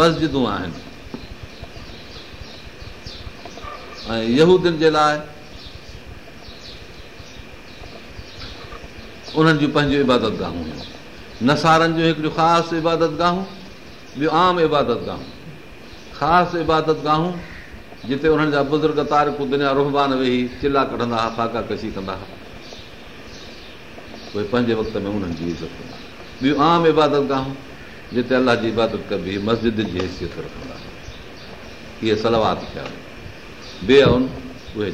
मस्जिदूं आहिनि ऐं यहूदियुनि जे लाइ उन्हनि जूं पंहिंजूं इबादताहूं आहिनि नसारनि जूं हिकिड़ियूं ख़ासि इबादत गाहूं ॿियूं आम عبادت ख़ासि इबादत गाहूं जिते उन्हनि जा बुज़ुर्ग तारका रुहबान वेही चिला कढंदा हुआ फाका कशी कंदा हुआ उहे पंहिंजे वक़्त में उन्हनि जी इज़त कंदा ॿियूं आम इबादताहूं जिते अलाह जी इबादत कबी मस्जिदनि जी हैसियत रखंदा हुआ इहे सलवात कया वञनि उहे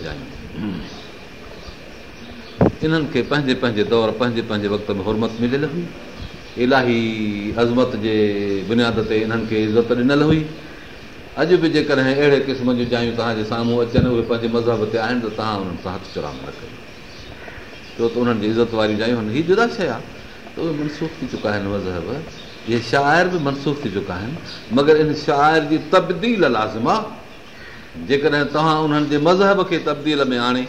इन्हनि खे पंहिंजे पंहिंजे दौरु पंहिंजे पंहिंजे वक़्त में हुत मिलियलु हुई इलाही अज़मत जे बुनियाद ते इन्हनि खे इज़त ॾिनल हुई अॼु बि जेकॾहिं अहिड़े क़िस्म जूं जायूं तव्हांजे साम्हूं अचनि उहे पंहिंजे मज़हब ते आहिनि त तव्हां उन्हनि सां हक़ चुराम न कयो छो त उन्हनि जी इज़त वारी जायूं हीअ जुदा शइ आहे त उहे मनसूख थी चुका आहिनि मज़हब इहे शाइर बि मनसूख़ थी चुका आहिनि मगर इन शाइर जी तबदील लाज़िम आहे जेकॾहिं तव्हां उन्हनि जे मज़हब खे तब्दील में आणे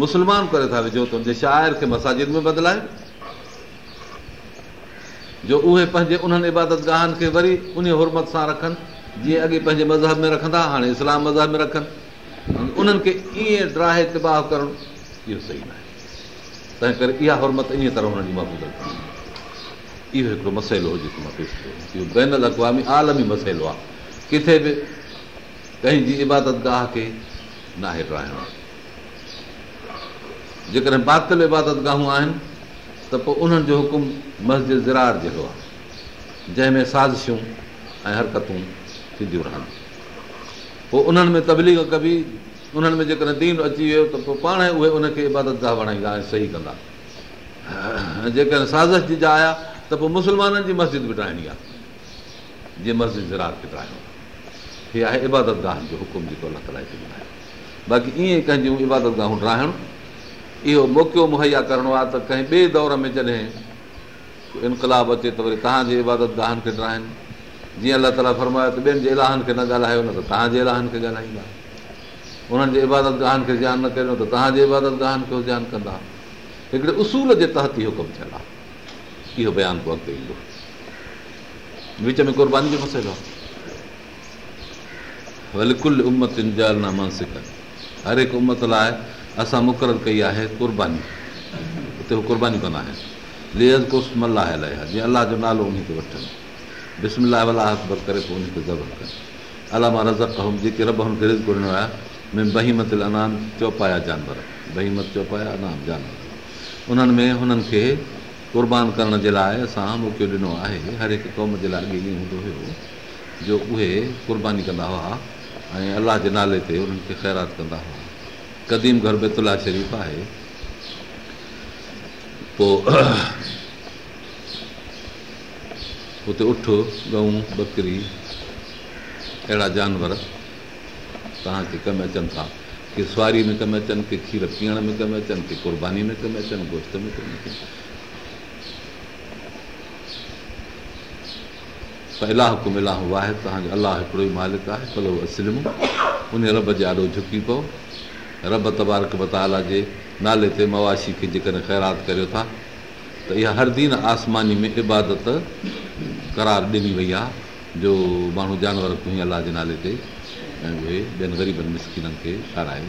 मुस्लमान करे था विझो त हुनजे शाइर खे मसाजिद में बदिलाए जो उहे पंहिंजे उन्हनि इबादतगाहनि खे वरी उन हुरमत सां रखनि जीअं अॻे पंहिंजे मज़हब में रखंदा हाणे इस्लाम मज़हब में रखनि उन्हनि खे ईअं ड्राह इतबाह करणु इहो सही न आहे तंहिं करे इहा हुरमत इन तरह हुननि जी मज़बूत इहो हिकिड़ो मसइलो जेको मां पेश कयां इहो बेनलामी आलमी मसइलो आहे किथे बि कंहिं जी इबादत गाह खे नाहे रहणो आहे जेकॾहिं इबादत गाहूं आहिनि त पोइ उन्हनि जो हुकुम मस्जिद ज़रार जहिड़ो आहे जंहिंमें साज़िशूं ऐं हरकतूं थींदियूं रहनि पोइ उन्हनि में तबलीग कबी उन्हनि में जेकॾहिं दीन अची वियो त पोइ पाण उहे उनखे इबादत गाह बणाईंदा ऐं सही कंदा जेकॾहिं साज़िश जी ज आया त पोइ मुस्लमाननि जी मस्जिद बि ठाहिणी आहे जीअं मस्जिद ज़रार खे ठाहिणो आहे हीअ आहे इबादत गाहनि जो हुकुम जेको अलाह ताला हिते ॿुधायो बाक़ी ईअं कंहिंजूं गाहूं डाइणु इहो मौक़ो मुहैया करिणो आहे त कंहिं ॿिए दौर में जॾहिं इनकलाब अचे त वरी तव्हांजे इबादत गाहनि खे ड्राहिनि जीअं अलाह ताला फरमायो त ॿियनि जे इलाहनि खे न ॻाल्हायो न त तव्हांजे इलाहनि खे ॻाल्हाईंदा उन्हनि जे इबादत गाहनि खे ध्यानु न कयो त तव्हांजे इबादत गाहनि खे ध्यानु कंदा हिकिड़े उसूल जे तहत ई हुकुम थियल आहे इहो बयानु को अॻिते ईंदो विच में कुर्बानी जो मसइलो आहे बिल्कुलु उमतुनि जल नामसिकनि हर हिकु उमत लाइ असां मुक़ररु कई आहे क़ुर्बानी उते उहे क़ुर्बानी कंदा आहिनि लेहज़ कुस्म अला अला जीअं अलाह जो नालो उनखे वठनि बिस्म अलाए वलाहबत करे पोइ उनखे ज़बर अला मां रज़म जेके रब हू ग्रेज़ुर ॾिनो आहे बहिमत चौपाया जानवर बहिमत चौपाया अनाम जानवर उन्हनि में हुननि खे क़ुर्बान करण जे लाइ असां मौक़ो ॾिनो आहे हर हिकु क़ौम जे लाइ हूंदो हुओ जो उहे क़ुर्बानी कंदा हुआ ऐं अलाह जे नाले ते उन्हनि खे ख़ैरात कंदा हुआ क़दीम घर बेतला शरीफ़ आहे पोइ [clears throat] हुते उठ गऊं ॿकरी अहिड़ा जानवर तव्हांखे कमु अचनि था की सुवारी में कमु अचनि की खीरु पीअण में कमु अचनि की क़ुर्बानी में कमु अचनि गोश्त में कमु अचनि त इलाह कुम इलाह वाहिद तव्हांजो अलाह हिकिड़ो ई मालिक आहे पलो असलम उन रब जे आॾो झुकी पओ रब तबारक बताला जे नाले ते मवाशी खे जेकॾहिं ख़ैरात करियो था त इहा हर दिन आसमानी में इबादत करार ॾिनी वई आहे जो माण्हू जानवर खुं अलाह जे नाले ते ऐं उहे ॿियनि ग़रीबनि मिसकिननि खे खाराए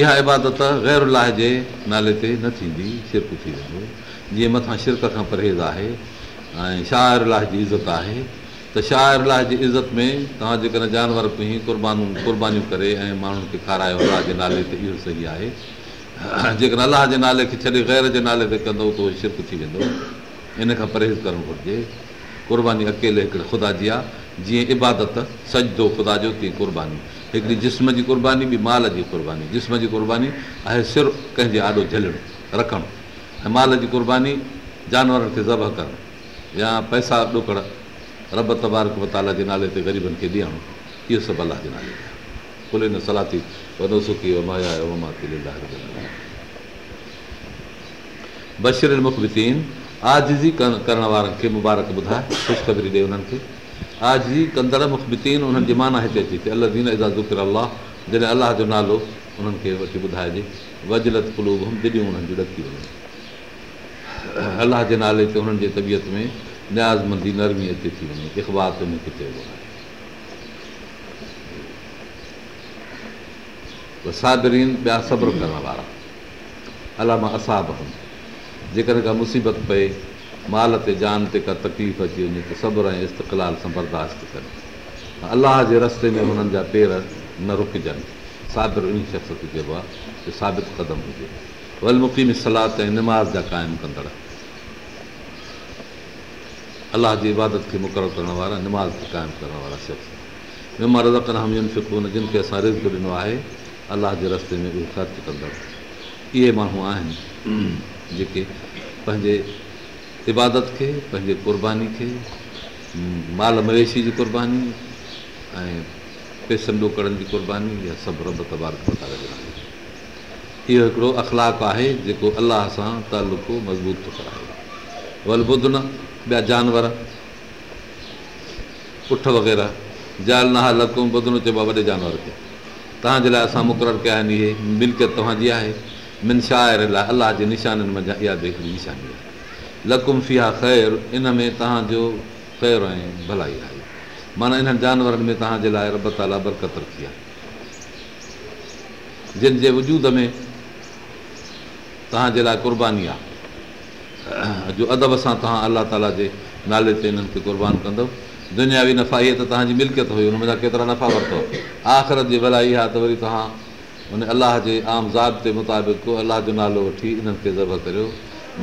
इहा इबादत ग़ैर ग़ैरुलाह जे नाले ते न थींदी शिरक थी वेंदो जीअं मथां शिरक खां परहेज़ आहे ऐं शाइर लाह जी इज़त आहे त शाइर लाह जी इज़त में तव्हां जेकॾहिं जानवर कीअं क़ुर्बानीूं क़ुर्बानी करे ऐं माण्हुनि खे खारायो अलाह जे नाले ते इहो सही आहे [clears throat] जेकॾहिं अलाह जे नाले खे छॾे ग़ैर जे नाले ते कंदो त उहो शिरक थी वेंदो इन खां परहेज़ करणु घुरिजे क़ुर्बानी अकेले हिकिड़े ख़ुदा जी आहे जीअं इबादत सजदो ख़ुदा जो तीअं क़ुर्बानी हिकिड़ी जिस्म जी क़ुर्बानी ॿी माल जी क़ुर्बानी जिस्म जी क़ुर्बानी आहे सिर कंहिंजे आॾो झलणु रखणु ऐं माल जी क़ुर्बानी जानवरनि खे ज़ब करणु या पैसा ॾुखड़ रब तबारक पता अलाह जे नाले ते ग़रीबनि खे ॾियणु इहो सभु अलाह जे नाले ते खुले न सलाती वॾो सुखी बशर मुखबीतीन आज़ी करण वारनि खे मुबारक ॿुधाए ख़ुशिखबरी ॾिए हुननि खे आज़ी कंदड़ मुखबीतीन उन्हनि जी माना हिते अची अलीन इज़ा ज़र अलाह जॾहिं अलाह जो नालो उन्हनि खे वठी ॿुधाइजे वजलतियूं हुननि जी ॾकियूं वञनि अलाह जे नाले ते हुननि जे तबियत में न्याज़मंदी नरमी अचे थी वञे इख़बार ते मूंखे चइबो आहे सादरीन ॿिया सब्र करण वारा अला मां असाब हमि जेकॾहिं का मुसीबत पए माल ते जान ते का तकलीफ़ अची वञे त सब्र ऐं इस्तक़लाल सां बर्दाश्त कनि अलाह जे रस्ते में हुननि जा पेर न रुकजनि साबिर उन शख़्स खे चइबो आहे त साबित क़दम हुजे वलमुकीम सलाद ऐं निमाज़ जा क़ाइमु कंदड़ अलाह जी इबादत खे मुक़ररु करण वारा निमाज़ खे क़ाइमु करण वारा शख़्स महिमान रज़ाक नाम जिन जिन खे असां रिज़ ॾिनो आहे अलाह जे रस्ते में उहे ख़र्च कंदड़ इहे माण्हू आहिनि जेके पंहिंजे इबादत खे पंहिंजे क़ुर्बानी खे माल मवेशी जी क़ुर्बानी ऐं पेसनि ॾोकड़नि जी क़ुर्बानी इहा सभु रब रदता आहिनि इहो हिकिड़ो अख़लाक आहे जेको अलाह सां तालुको मज़बूत थो कराए वलबुध न ॿिया जानवर पुठ वग़ैरह जाल नहा लकुम ॿुध न चइबो आहे वॾे जानवर खे तव्हांजे लाइ असां मुक़ररु कया आहिनि इहे मिल्कियत तव्हांजी आहे मिनशार लाइ अलाह जे निशाननि में इहा जेकी निशानी आहे लकुम फिआ ख़ैरु इन में तव्हांजो ख़ैरु ऐं भलाई आहे माना इन्हनि जानवरनि में तव्हांजे लाइ रबताला बरक़तर थी आहे जिन जे वजूद में तव्हांजे लाइ क़ुर्बानी आहे अदब सां तव्हां अलाह ताला जे नाले ते हिननि खे क़ुर्बान कंदव दुनियावी नफ़ा इहा त तव्हांजी मिल्कियत हुई हुन जा केतिरा नफ़ा वरितो आख़िरत जी भला इहा त वरी तव्हां हुन अलाह जे आम ज़ाब ते मुताबिक़ अलाह जो नालो वठी इन्हनि खे ज़ब करियो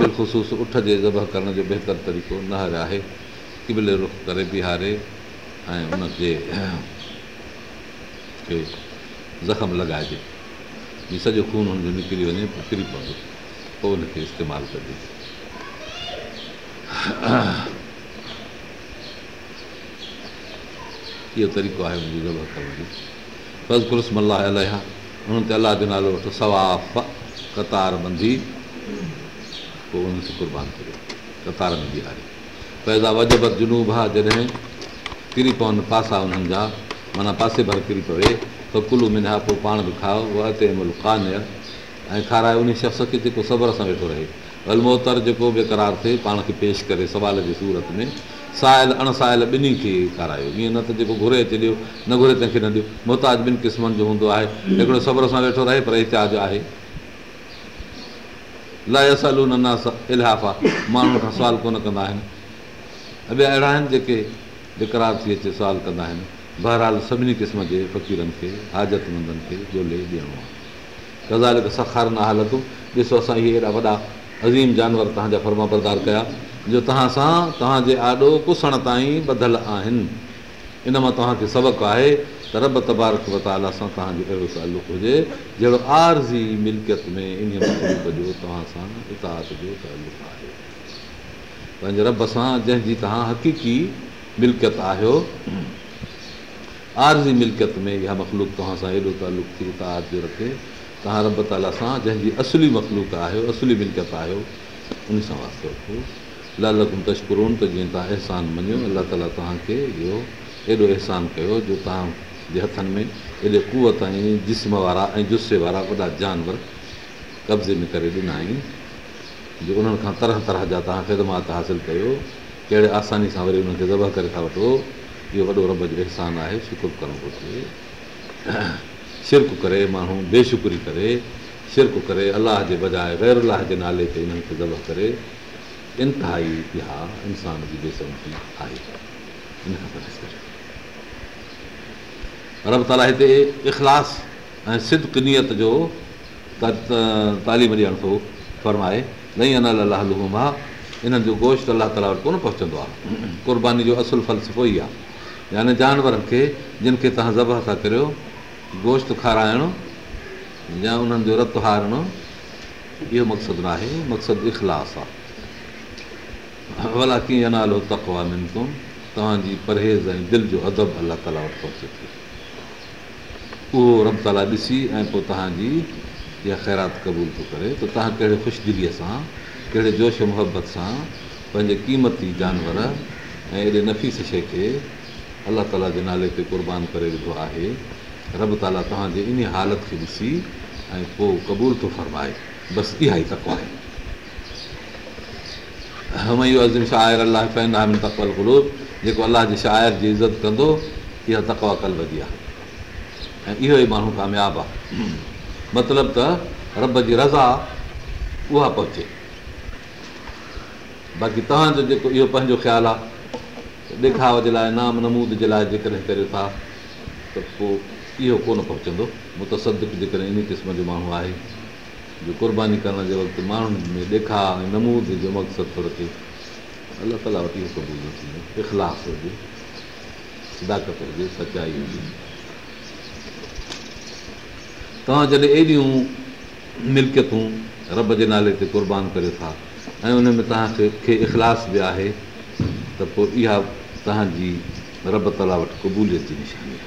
बिलख़ुसूस उठ जे ज़ब करण जो बहितरु तरीक़ो नहर आहे किबिले रुख करे बीहारे ऐं उनजे खे लॻाइजे इहो सॼो खून हुनजो निकिरी वञे किरी पवंदो पोइ उनखे इस्तेमालु कजो इहो तरीक़ो आहे हुननि ते अलाह जो नालो वठो सवा क़तार बंदी पोइ उनखे कुर्बान कई कतार बंदी हारी पैदा वजब जुनूब आहे जॾहिं किरी पवनि पासा उन्हनि जा माना पासे भर किरी पवे त कुलू मिं पोइ पाण बि खाओ हिते मुल्कान ऐं खाराए उन शख़्स खे जेको सब्र सां वेठो रहे अलमोहतर जेको बेक़रारु थिए पाण खे पेश करे सवाल जी सूरत में सायल अणसायल ॿिन्ही खे खारायो ईअं न त जेको घुरे अचे ॾियो न घुरे तंहिंखे न ॾियो मोहताज ॿिनि क़िस्मनि जो हूंदो आहे हिकिड़ो सब्र सां वेठो रहे पर इहताज आहे लाए असलू नास इलहाफ़ा माण्हुनि खां सुवाल कोन कंदा आहिनि ऐं ॿिया अहिड़ा आहिनि जेके बेक़रार थी अचे सुवाल कंदा आहिनि बहरहाल सभिनी क़िस्म जे फ़क़ीरनि खे हाज़तमंदनि खे झोले ॾियणो आहे गज़ाल त सखार न हालतूं ॾिसो असां इहे एॾा वॾा अज़ीम जानवर तव्हांजा फर्मा बरदार कया जो तव्हां सां तव्हांजे आॾो कुसण ताईं ॿधल आहिनि इन मां तव्हांखे सबक़ु आहे त रब तबारक वताला सां तव्हांजो अहिड़ो तालुक हुजे जहिड़ो आरज़ी मिल्कियत में इन जो तव्हां सां इताद जो तालुक आहे पंहिंजे रब सां जंहिंजी तव्हां हक़ीक़ी मिल्कियत आहियो आरज़ी मिल्कियत में इहा मख़लूक तव्हां सां एॾो तालुक थी इताद जो रखे तव्हां रब ताला सां जंहिंजी असली मख़लूक आहियो असली मिनकत आहियो उन सां वास्तो रखो लालूं तशकुरोन त जीअं तव्हां अहसान मञियो अलाह ताला तव्हांखे इहो एॾो अहसान कयो जो तव्हांजे हथनि में एॾे कुवत ऐं जिस्म वारा ऐं जुस्से वारा वॾा जानवर कब्ज़े में करे ॾिना आहिनि जो उन्हनि खां तरह तरह जा तव्हां ख़िदमात हासिलु कयो कहिड़े आसानी सां वरी उन्हनि खे ज़ब करे था वठो इहो वॾो रब जो अहसानु आहे शुकुरु करणु घुरिजे शिरक करे माण्हू बेशुकरी करे शिरक करे अलाह जे बजाए गैर अलाह जे नाले ते हिननि खे ज़ब करे इंतिहाई इहा इंसान जी बेसमती आहे रब ताला हिते इख़लास ऐं नियत जो तालीम ॾियण थो फरमाए नई अनल अलाह लुम आहे इन्हनि जो गोश्त अलाह ताला वटि कोन पहुचंदो आहे क़ुर्बानी जो असुलु फ़लसफ़ो ई आहे यानी जानवरनि खे जिन खे तव्हां ज़ब था करियो गोश्त खाराइणो या उन्हनि जो रतु हारणु इहो मक़सदु न आहे मक़सदु इख़लास आहे भला कीअं नालो तकवा निकितो तव्हांजी परहेज़ ऐं दिलि जो अदब अलाह ताला वटि पहुचे थो उहो रब ताला ॾिसी ऐं पोइ तव्हांजी इहा ख़ैरात क़बूल थो करे त तव्हां कहिड़े ख़ुशि दिलीअ सां कहिड़े जोश मुहबत सां पंहिंजे क़ीमती जानवर ऐं एॾे नफ़ीस शइ खे अलाह ताला जे नाले ते कुर्बान करे विधो आहे रब ताला तव्हांजे इन हालत खे ॾिसी ऐं पोइ कबूल थो फ़रमाए बसि इहा ई तकवा आहे जेको अलाह जे शाइर जी इज़त कंदो इहा तकवा कल वधी आहे ऐं इहो ई माण्हू कामयाबु आहे मतिलबु त रब जी रज़ा उहा पहुचे बाक़ी तव्हांजो जेको इहो पंहिंजो ख़्यालु आहे ॾेखाव जे लाइ नाम नमूद जे लाइ जेकॾहिं करियो था त पोइ इहो कोन पहुचंदो मुतस जेकॾहिं इन क़िस्म जो माण्हू आहे जो क़ुर्बानी करण जे वक़्तु माण्हुनि में ॾेखार ऐं नमूद जो मक़सदु थो रखे अलाह ताला वटि इहो क़बूल न थींदो इख़लास हुजे हुजे सचाई हुजे तव्हां जॾहिं एॾियूं मिल्कियतूं रब जे नाले ते क़ुर्बान करियो था ऐं उन में तव्हांखे खे इख़लास बि आहे त पोइ इहा तव्हांजी रब ताला वटि क़बूलियत जी निशानी आहे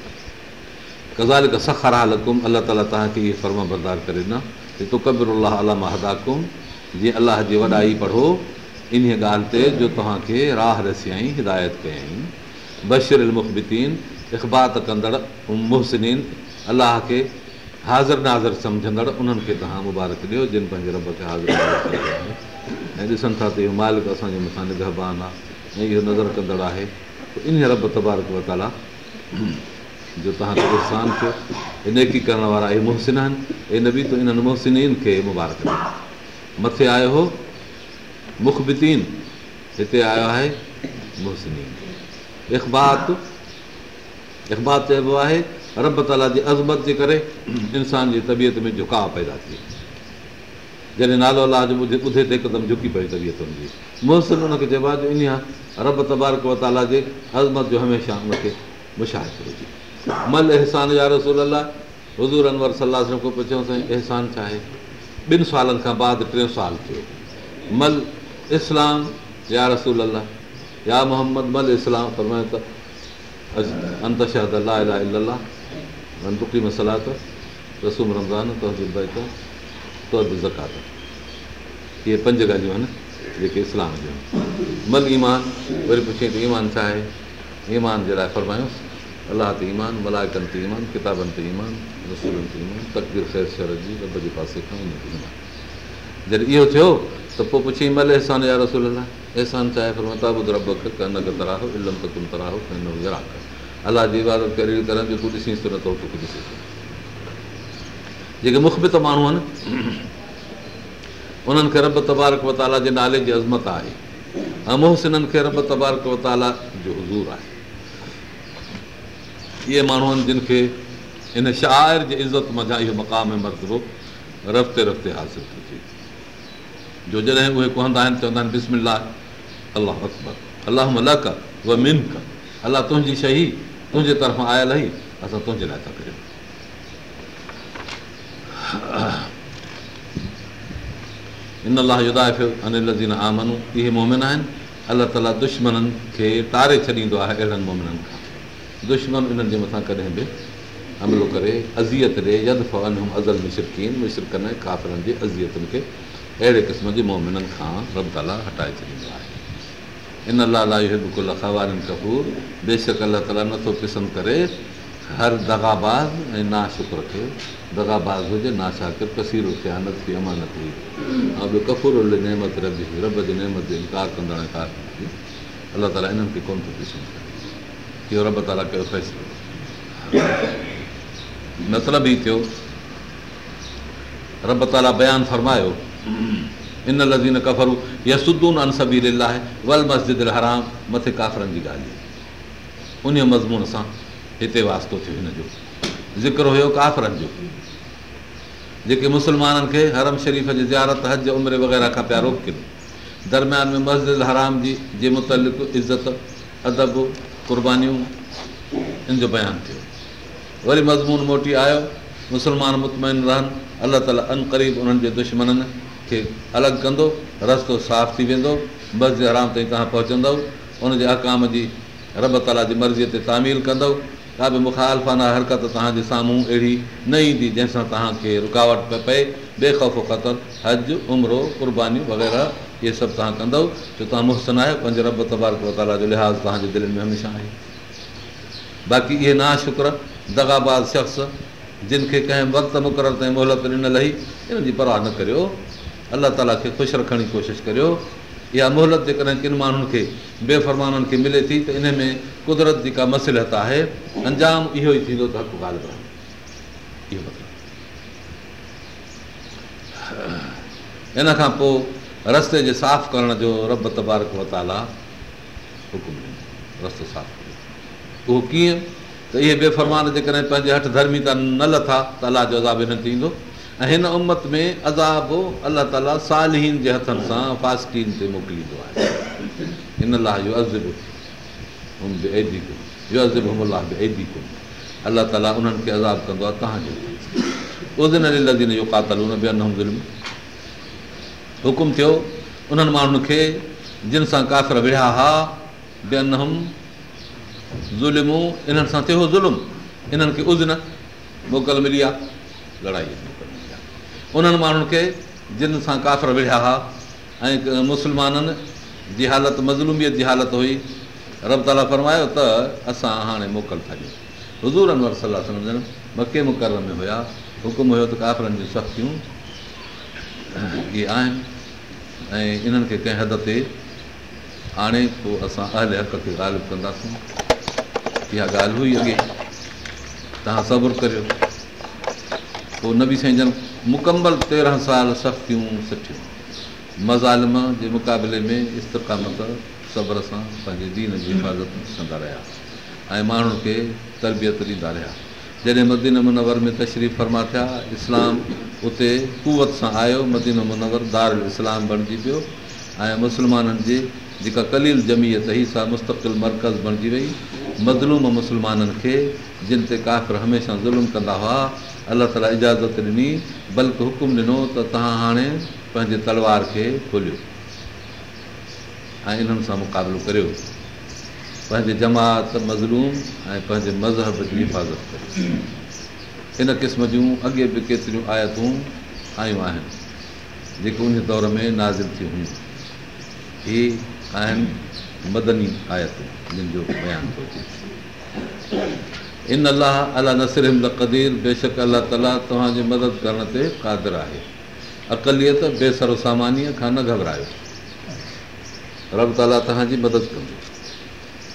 कज़ाल सख़र कमु अलाह ताला तव्हांखे इहे फर्म बरदार करे ॾिना तो कबर अलाम अदाकुम जीअं अलाह जी वॾाई पढ़ो इन ॻाल्हि ते जो तव्हांखे राह रसियाई हिदायत कयाईं बशर अलमुखबितीन इख़बात कंदड़ मुहसिनीन अलाह खे हाज़िर नाज़िर सम्झंदड़ उन्हनि खे तव्हां मुबारक ॾियो जिन पंहिंजे रब खे हाज़िर ऐं ॾिसनि था त इहो मालिक असांजे मथां निगहबान आहे ऐं इहो नज़र कंदड़ आहे इन रब तबारक वताला जो तव्हां पुसान थियो इनकी करण वारा इहे मोहसिन आहिनि इन बि त इन्हनि मोसिन खे मुबारक मथे आयो हो मुखबितीन हिते आयो आहे मोसिनी इख़बात इखबात चइबो आहे रब ताला जी अज़मत जे करे इंसान जी तबियत में झुकाव पैदा थिए जॾहिं नालो अलाह जो ॿुधे ॿुधे त हिकदमि झुकी पई तबियत हुनजी मोहसिन हुनखे चइबो आहे इन आहे रब तबारक जे अज़मत जो हमेशह हुनखे मुशाहित हुजे मल एसान या रसूल अलाह हज़ूर अनवर सलाह सां को पुछियो साईं एहसान छा आहे ॿिनि सालनि खां बाद टियों साल थियो मल इस्लाम या रसूल अलाह या मोहम्मद मल इस्लाम फरमायो त अजी में सलाह अथव रसूल रमज़ान त बि त ज़कात इहे पंज ॻाल्हियूं आहिनि जेके इस्लाम जूं मल ईमान वरी पुछियईं त ईमान छा आहे ईमान जे लाइ फरमायूंसि अलाह ते ईमान मलाइकनि ते ईमान किताबनि ते ईमान ते ईमान जी रब जे पासे खां जॾहिं इहो थियो त पोइ पुछी मलसान जा रसुल अला हेताबु रबो अलाह जी जेके मुखबत माण्हू आहिनि उन्हनि खे रब तबारक वताला जे नाले जी अज़मत आहे ऐं मोहसिननि खे रब तबारक वताला जो हज़ूर आहे इहे माण्हू आहिनि जिन खे इन शाइर जे इज़त मथां इहो मक़ाम ऐं मरतबो रफ़्ते रफ़्ते हासिलु थो थिए जो जॾहिं उहे कंदा आहिनि चवंदा आहिनि बिमिला अलाह अकबर अलाह मलक मिन कर अलाह तुंहिंजी शही तुंहिंजे तरफ़ां आयल ई असां तुंहिंजे लाइ था करियूं इन अलाह लाइ इहे मोमिन आहिनि अलाह ताला दुश्मननि खे तारे छॾींदो आहे अहिड़नि मोमिननि खां दुश्मन इन्हनि जे मथां कॾहिं बि हमिलो करे अज़ियत ॾिए यदिफ़ अज़ल मिशरकीन मिशरकन ऐं कासिरनि जे अज़ियतुनि खे अहिड़े क़िस्म जे मोमिननि खां रब ताला हटाए छॾींदो आहे इन लाल इहो बिल्कुलु ख़बारिन कपूर बेशक अलाह ताला नथो पिसंदि करे हर दगाबाज़ ऐं ना शुक्र खे दगाबाज़ हुजे ना के पसीरो थिया न थी अमानत थी ऐं ॿियो कपूर रब रब जी नेमत जो इनकार कंदड़ थी अलाह ताला इन्हनि खे कोन थो पिसंदो इहो रब ताला कयो फ़ैसिलो मतिलब ई थियो रब ताला बयानु फ़र्मायो इन लज़ीन कफर या वल मस्जिद अल हराम मथे काफ़रनि जी ॻाल्हि हुई उन मज़मून सां हिते वास्तो थियो हिन जो ज़िक्रु हुयो काफ़रनि जो जेके मुसलमाननि खे हरम शरीफ़ जे ज़ारत हज उमिरि वग़ैरह खां पिया रोकनि दरमियान में मस्जिद हराम जी जे मुताल इज़त अदब क़बानियूं इन जो बयानु थियो वरी मज़मून मोटी आयो मुस्लमान मुतमैन रहनि अलाह ताला अन क़रीब उन्हनि जे दुश्मननि खे अलॻि कंदो रस्तो साफ़ थी वेंदो बस जे आराम ताईं तव्हां पहुचंदव उनजे अकाम जी रब ताला जी मर्ज़ीअ ते तामील कंदव का बि मुखालफ़ाना हरकत तव्हांजे साम्हूं अहिड़ी न ईंदी जंहिंसां तव्हांखे रुकावट पए बे ख़तरु हज उमिरो क़ुर्बानी वग़ैरह इहे सभु तव्हां कंदौ जो तव्हां मुहसन आहियो पंहिंजो रब तबारक जो लिहाज़ तव्हांजे दिलि में हमेशह आहे बाक़ी इहे नाशुक्र दगाबाज़ शख़्स जिन खे कंहिं वक़्तु मुक़ररु ताईं मोहलत ॾिनल इन जी पराह न करियो अल्ला ताला खे ख़ुशि रखण जी कोशिशि करियो इहा मोहलत जेकॾहिं किन माण्हुनि खे बेफ़रमाननि खे मिले थी त इन में कुदरत जी का मसिलत आहे अंजाम इहो ई थींदो त हक़ इन खां पोइ रस्ते जे साफ़ु करण जो रब तबारक मताला हुकुम ॾिनो रस्तो صاف उहो कीअं त इहे बेफ़रमान जेकॾहिं पंहिंजे हठ धर्मी तां न लथा त अलाह जो अज़ाब हिन ते ईंदो ऐं हिन उमत में अज़ाब अलाह ताला सालिनि जे हथनि सां फासकीन ते मोकिलींदो आहे हिन लाइ इहो अज़बी कोन अल अलाह ताला उन्हनि खे अज़ाब कंदो आहे तव्हांजे कातल हुन ॿियनि हूंदियुनि हुकुम थियो उन्हनि माण्हुनि खे जिन सां कासिर विढ़िया हुआ ॿियनि ज़ुल्मूं इन्हनि सां थियो ज़ुल्म इन्हनि खे उज़न मोकल मिली आहे लड़ाईअ उन्हनि माण्हुनि खे जिन सां कासिर विढ़िया हुआ ऐं मुस्लमाननि जी हालति मज़लूमियत जी हालति हुई रब ताला फर्मायो त असां हाणे मोकल था ॾियूं हज़ूर अनवर सलाहु सम्झनि मके मुकर में हुया हुकुम हुयो त कासिरनि जूं सख़्तियूं इहे आहिनि ऐं इन्हनि खे कंहिं हद ते आणे पोइ असां अहल हक़ खे ॻाल्हि कंदासीं इहा ॻाल्हि हुई अॻे तव्हां सब्रु करियो पोइ न बि साईं जन मुकमल तेरहं साल सख़्तियूं सठियूं मज़ालिम जे मुक़ाबले में इस्तकामत सब्र सां पंहिंजे दीन जी हिफ़ाज़त कंदा रहिया ऐं माण्हुनि खे तरबियत ॾींदा रहिया जॾहिं मदीन मुनवर में तशरीफ़ फरमा थिया इस्लाम उते कुवत सां आयो मदीनो मुनवर दार इस्लाम बणिजी वियो ऐं मुस्लमाननि जी जेका कलील जमीयत ही सां मुस्तक़िल मर्कज़ बणिजी वई मज़लूम मुस्लमाननि खे जिन ते काफ़िर हमेशह ज़ुल्म कंदा हुआ अलाह ताला इजाज़त ॾिनी बल्कि हुकुम ॾिनो त तव्हां हाणे पंहिंजे तलवार खे खोलियो ऐं इन्हनि सां मुक़ाबिलो करियो पंहिंजे जमात मज़लूम ऐं पंहिंजे मज़हब जी हिफ़ाज़त करे इन क़िस्म जूं अॻे बि केतिरियूं आयतूं आयूं आहिनि जेके उन दौर में नाज़िल थियूं हुयूं ही आहिनि मदनी आयतूं जो बयानु थो थिए इन अलाह अला न क़दीर बेशक अलाह ताला तव्हांजे मदद करण ते क़ादरु आहे अक़लियत बेसर सामानीअ खां न घबरायो रब ताला तव्हांजी मदद कंदो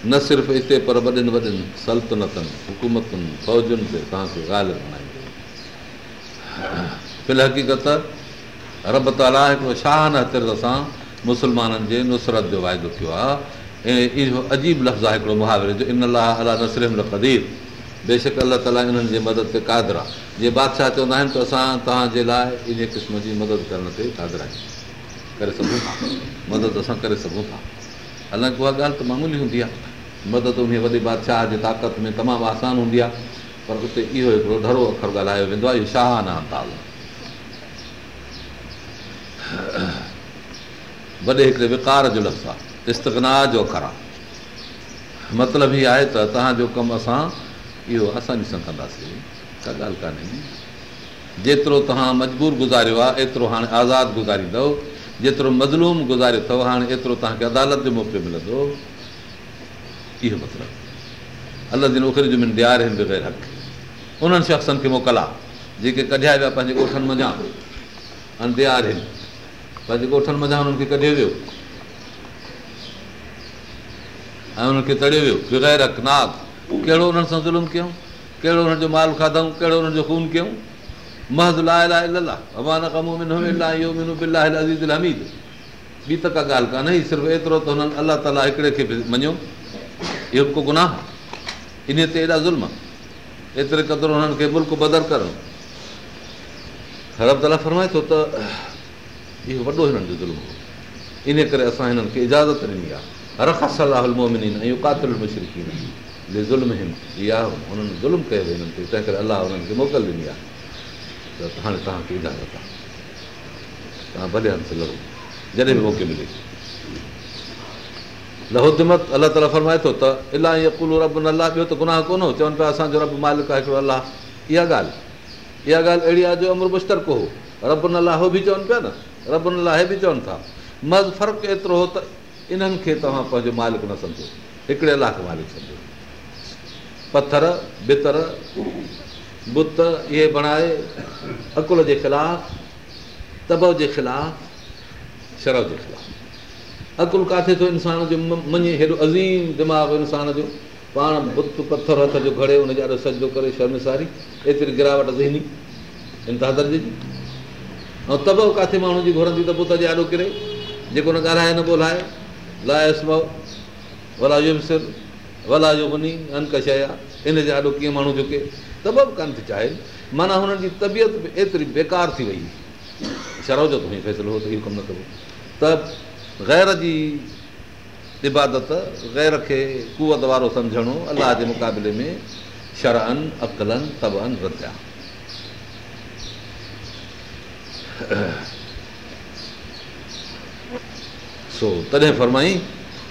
न सिर्फ़ु हिते पर वॾनि वॾनि सल्तनतनि हुकूमतुनि फ़ौजुनि ते तव्हांखे ॻाल्हि बणाईंदो फिल हक़ीक़त रब ताला हिकिड़ो शाह न सां मुस्लमाननि जे नुसरत जो वाइदो कयो आहे ऐं इहो अजीब लफ़्ज़ आहे हिकिड़ो मुहावरे जो इन अलाह अला न क़दीर बेशक अल्ला ताला इन्हनि जे मदद ते क़ादु आहे जीअं बादशाह चवंदा आहिनि त असां तव्हांजे लाइ इन क़िस्म जी मदद करण ते क़ादरु आहियूं करे सघूं था मदद असां करे सघूं था हालांकि उहा ॻाल्हि त मामूली हूंदी आहे मदद उन वॾे बादशाह जे ताक़त में तमामु आसानु हूंदी आहे पर उते इहो हिकिड़ो धरो अखर ॻाल्हायो वेंदो आहे इहो शाहना दाल वॾे हिकिड़े विकार जो लफ़्ज़ु आहे इस्तक़नाह जो अखर आहे मतिलबु हीअ आहे त तव्हांजो कमु असां इहो आसानी सां कंदासीं का ॻाल्हि कान्हे जेतिरो तव्हां मजबूर गुज़ारियो आहे एतिरो हाणे आज़ादु गुज़ारींदव जेतिरो मज़लूम गुज़ारियो अथव हाणे एतिरो तव्हांखे अदालत जो मौक़ो मिलंदो माल खाधऊं कहिड़ो कोन्हे इहो को गुनाह इन ते एॾा ज़ुल्म एतिरे क़दुरु हुननि खे मुल्क़ बदर करणु ताला फ़रमाए थो त इहो वॾो हिननि जो ज़ुल्म हो इन करे असां हिननि खे इजाज़त ॾिनी आहे हर कासा हुमो मिली वेंदा इहो कातिल मशीन जे ज़ुल्म आहिनि इहा हुननि ज़ुल्म कयो हिननि ते तंहिं करे अलाह हुननि खे मोकल ॾिनी आहे त हाणे तव्हांखे इजाज़त आहे तव्हां भले हंधि लड़ो जॾहिं बि मौक़ो मिले लहोदमत अलाह ताला फरमाए थो त इलाही अकुलु रब न अलाह ॿियो त गुनाह कोन हो चवनि पिया असांजो रब मालिक आहे हिकिड़ो अलाह इहा ॻाल्हि इहा ॻाल्हि अहिड़ी आहे जो अमर को हो रब न अलाह हो बि चवनि पिया न रब न अलाह हे बि चवनि था मज़ फ़र्क़ु एतिरो हो त इन्हनि खे तव्हां पंहिंजो मालिक न सम्झो हिकिड़े अलाह खे मालिक सम्झो पथर बितर बुत इहे बणाए अकुल जे ख़िलाफ़ु तब जे ख़िलाफ़ु शरब जे खिलाफ़ु अकुलु किथे थो इंसान जो मञे हेॾो अज़ीम दिमाग़ु इंसान जो पाण बुत पथर हथ जो घड़े हुनजे ॾाढो सजो करे शरमिसारी एतिरी गिरावट ज़हनी इंतिहा दर्जे जी ऐं तब किथे माण्हू जी घुरंदी त बुत जे आॾो किरे जेको न ॻाल्हाए न ॿोलाए लाए स्विभ वला जो मिसिर वला जो वनी आहे इन जे ॼो कीअं माण्हू झुके के तब बि कनि थी चाहे माना हुननि जी तबियत बि एतिरी बेकार थी वई जो तुंहिंजो फ़ैसिलो हो त इहो कमु न कबो त ग़ैर जी इबादत ग़ैर खे कुवत वारो सम्झणो अलाह जे मुक़ाबले में शरनि अकलनि सो तॾहिं फ़रमाईं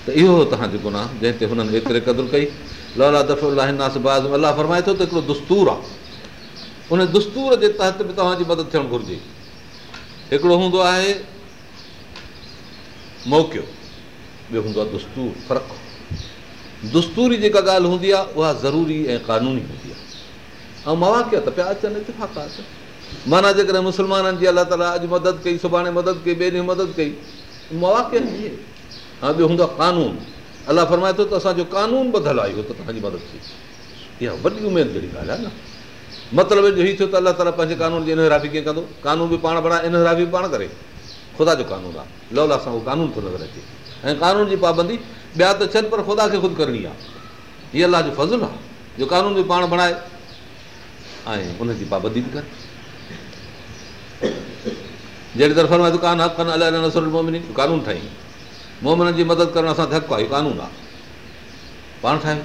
त इहो तव्हांजो गुनाह जंहिं ते हुननि एतिरे क़दुरु कई लौला दफ़े हिन में अलाह फ़रमाए थो त हिकिड़ो दुस्तूर आहे उन दुस्तूर जे तहत बि तव्हांजी मदद थियणु घुरिजे हिकिड़ो हूंदो आहे मौक़ियो ॿियो हूंदो आहे दोस्तूर फ़र्क़ु दोस्तूरी जेका ॻाल्हि हूंदी आहे उहा ज़रूरी ऐं कानूनी हूंदी आहे ऐं मवाक त पिया अचनि माना जेकॾहिं मुस्लमाननि जी अलाह ताला अॼु मदद कई सुभाणे मदद कई ॿिए ॾींहुं मदद कई मवाक हा ॿियो हूंदो आहे कानून अलाह फरमाए थो त असांजो कानून ॿधलु आहे इहो त तव्हांजी मदद थी इहा वॾी उमेद जहिड़ी ॻाल्हि आहे न मतिलबु इहो थियो त अलाह ताला पंहिंजे कानून जी इनाफ़ी कीअं कंदो कानून बि पाण बणाए बि पाण करे ख़ुदा जो कानून आहे लोला सां उहो कानून थो नज़र अचे ऐं कानून जी पाबंदी ॿिया त छॾनि पर ख़ुदा खे ख़ुदि करणी आहे हीअ अलाह जो फज़ुल आहे जो कानून बि पाण बणाए ऐं उनजी पाबंदी बि करे जहिड़ी तरफ़ दुकान हक़ तरफ़ां दुकानु आहे कानून ठाहियूं मोमिन जी मदद करणु असां तक आहे कानून आहे पाण ठाहियूं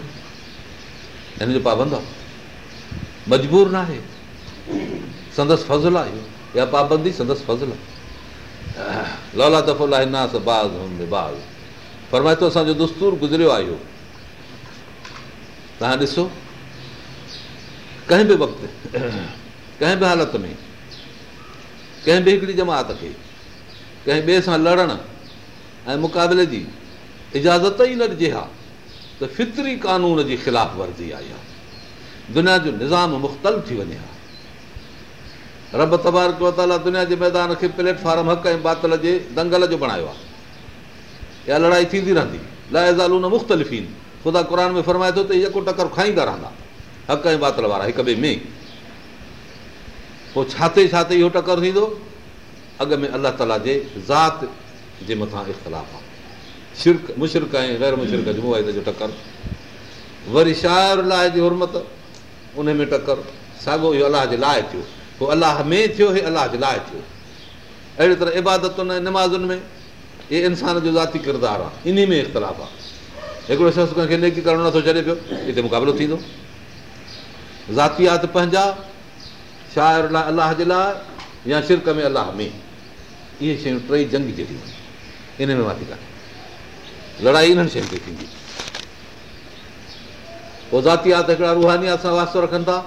हिन जो पाबंद आहे मजबूर न आहे संदसि फज़ुल आहे इहो इहा पाबंदी संदसि फज़ल आहे लौला लाला दफ़ोला पर मां हिते असांजो दोस्तूर गुज़रियो आहे इहो तव्हां ॾिसो कंहिं बि वक़्तु कंहिं बि हालति में कंहिं बि हिकिड़ी जमात खे कंहिं ॿिए सां लड़ण ऐं मुक़ाबले जी इजाज़त ई न ॾिजे हा त फितरी कानून जी ख़िलाफ़ वर्ज़ी आई आहे दुनिया जो निज़ाम मुख़्तलिफ़ थी वञे हा रब تبارک कयो त अलाह दुनिया जे मैदान खे प्लेटफॉर्म हक़ ऐं बातल जे दंगल जो बणायो आहे इहा लड़ाई थींदी रहंदी लाए ज़ालू न मुख़्तलिफ़ आहिनि ख़ुदा क़ुर में फरमाए थो अथई यको टकरु खाईंदा रहंदा हक़ ऐं बातल वारा हिकु ॿिए में पोइ छाते छाते इहो टकरु थींदो अॻ में अलाह ताला जे ज़ात जे मथां इख़्तिलाफ़ु आहे शिरक मुशिरक ऐं ग़ैर मुशिरक जो मुआद जो टकरु वरी शाइर लाइ जी हुरमत उन में टकरु साॻियो इहो अलाह जे लाइ थियो हो अलाह में थियो हे अलाह जे लाइ थियो अहिड़ी तरह इबादतुनि ऐं नमाज़ुनि में इहे इंसान जो ज़ाती किरदारु आहे इन में इख़्तिलाफ़ु आहे हिकिड़ो शख़्स कंहिंखे नेकी करणु नथो छॾे पियो हिते मुक़ाबिलो थींदो ज़ातियात पंहिंजा शाइर लाइ अलाह जे लाइ या शिरक में अलाह में इहे शयूं टई जंग जहिड़ियूं आहिनि इन में मां थी ॻाल्हि लड़ाई इन्हनि शयुनि ते थींदी उहो ज़ातियात हिकिड़ा रुहानात सां वास्तो रखनि था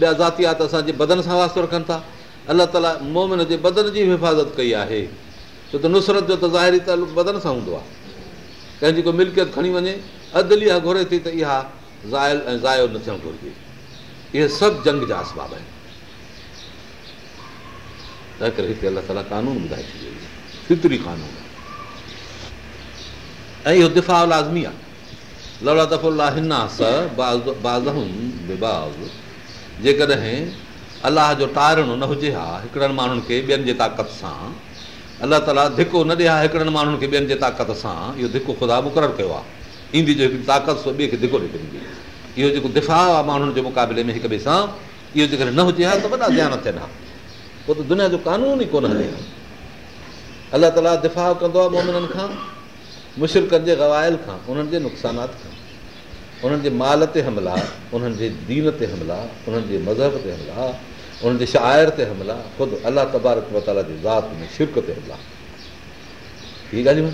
ॿिया ज़ातिया त असांजे बदन सां वास्तो रखनि था अलाह ताला मोमिन जे बदन जी बि हिफ़ाज़त कई आहे छो त नुसरत जो त ज़ाहिरी त अलॻि बदन सां हूंदो आहे कंहिंजी कोई वञे अधली घुरे थी त इहा ज़ायो न थियणु घुरिजे इहे सभु जंग जा आसबाब आहिनि अलाह ताला कानून ॿुधाए थी वई ऐं इहो दिफ़ा लाज़मी आहे जेकॾहिं अलाह जो टारणो न हुजे हा हिकिड़नि माण्हुनि खे ॿियनि जे ताक़त सां अलाह ताला धिको न हा हिकिड़नि माण्हुनि खे ॿियनि जे ताक़त सां इहो धिको ख़ुदा मुक़ररु कयो आहे ईंदी जो हिकिड़ी ताक़त सो ॿिए खे धिको ॾेखारींदी इहो जेको दिफ़ा आहे माण्हुनि जे मुक़ाबले में हिक ॿिए सां इहो जेकॾहिं न हुजे हा त वॾा ध्यानु थियनि हा पोइ त दुनिया जो कानून ई कोन हले हा अलाह ताला दिफ़ा कंदो आहे मोमिननि खां मुशिरकनि जे गवायल खां उन्हनि जे नुक़सानात खां उन्हनि जे माल ते हमला उन्हनि जे दीन ते हमला उन्हनि जे मज़हब ते हमला उन्हनि जे शाइर ते हमला ख़ुदि अलाह तबारक मताला जी ज़ात में शिरक ते हमला ही ॻाल्हियूं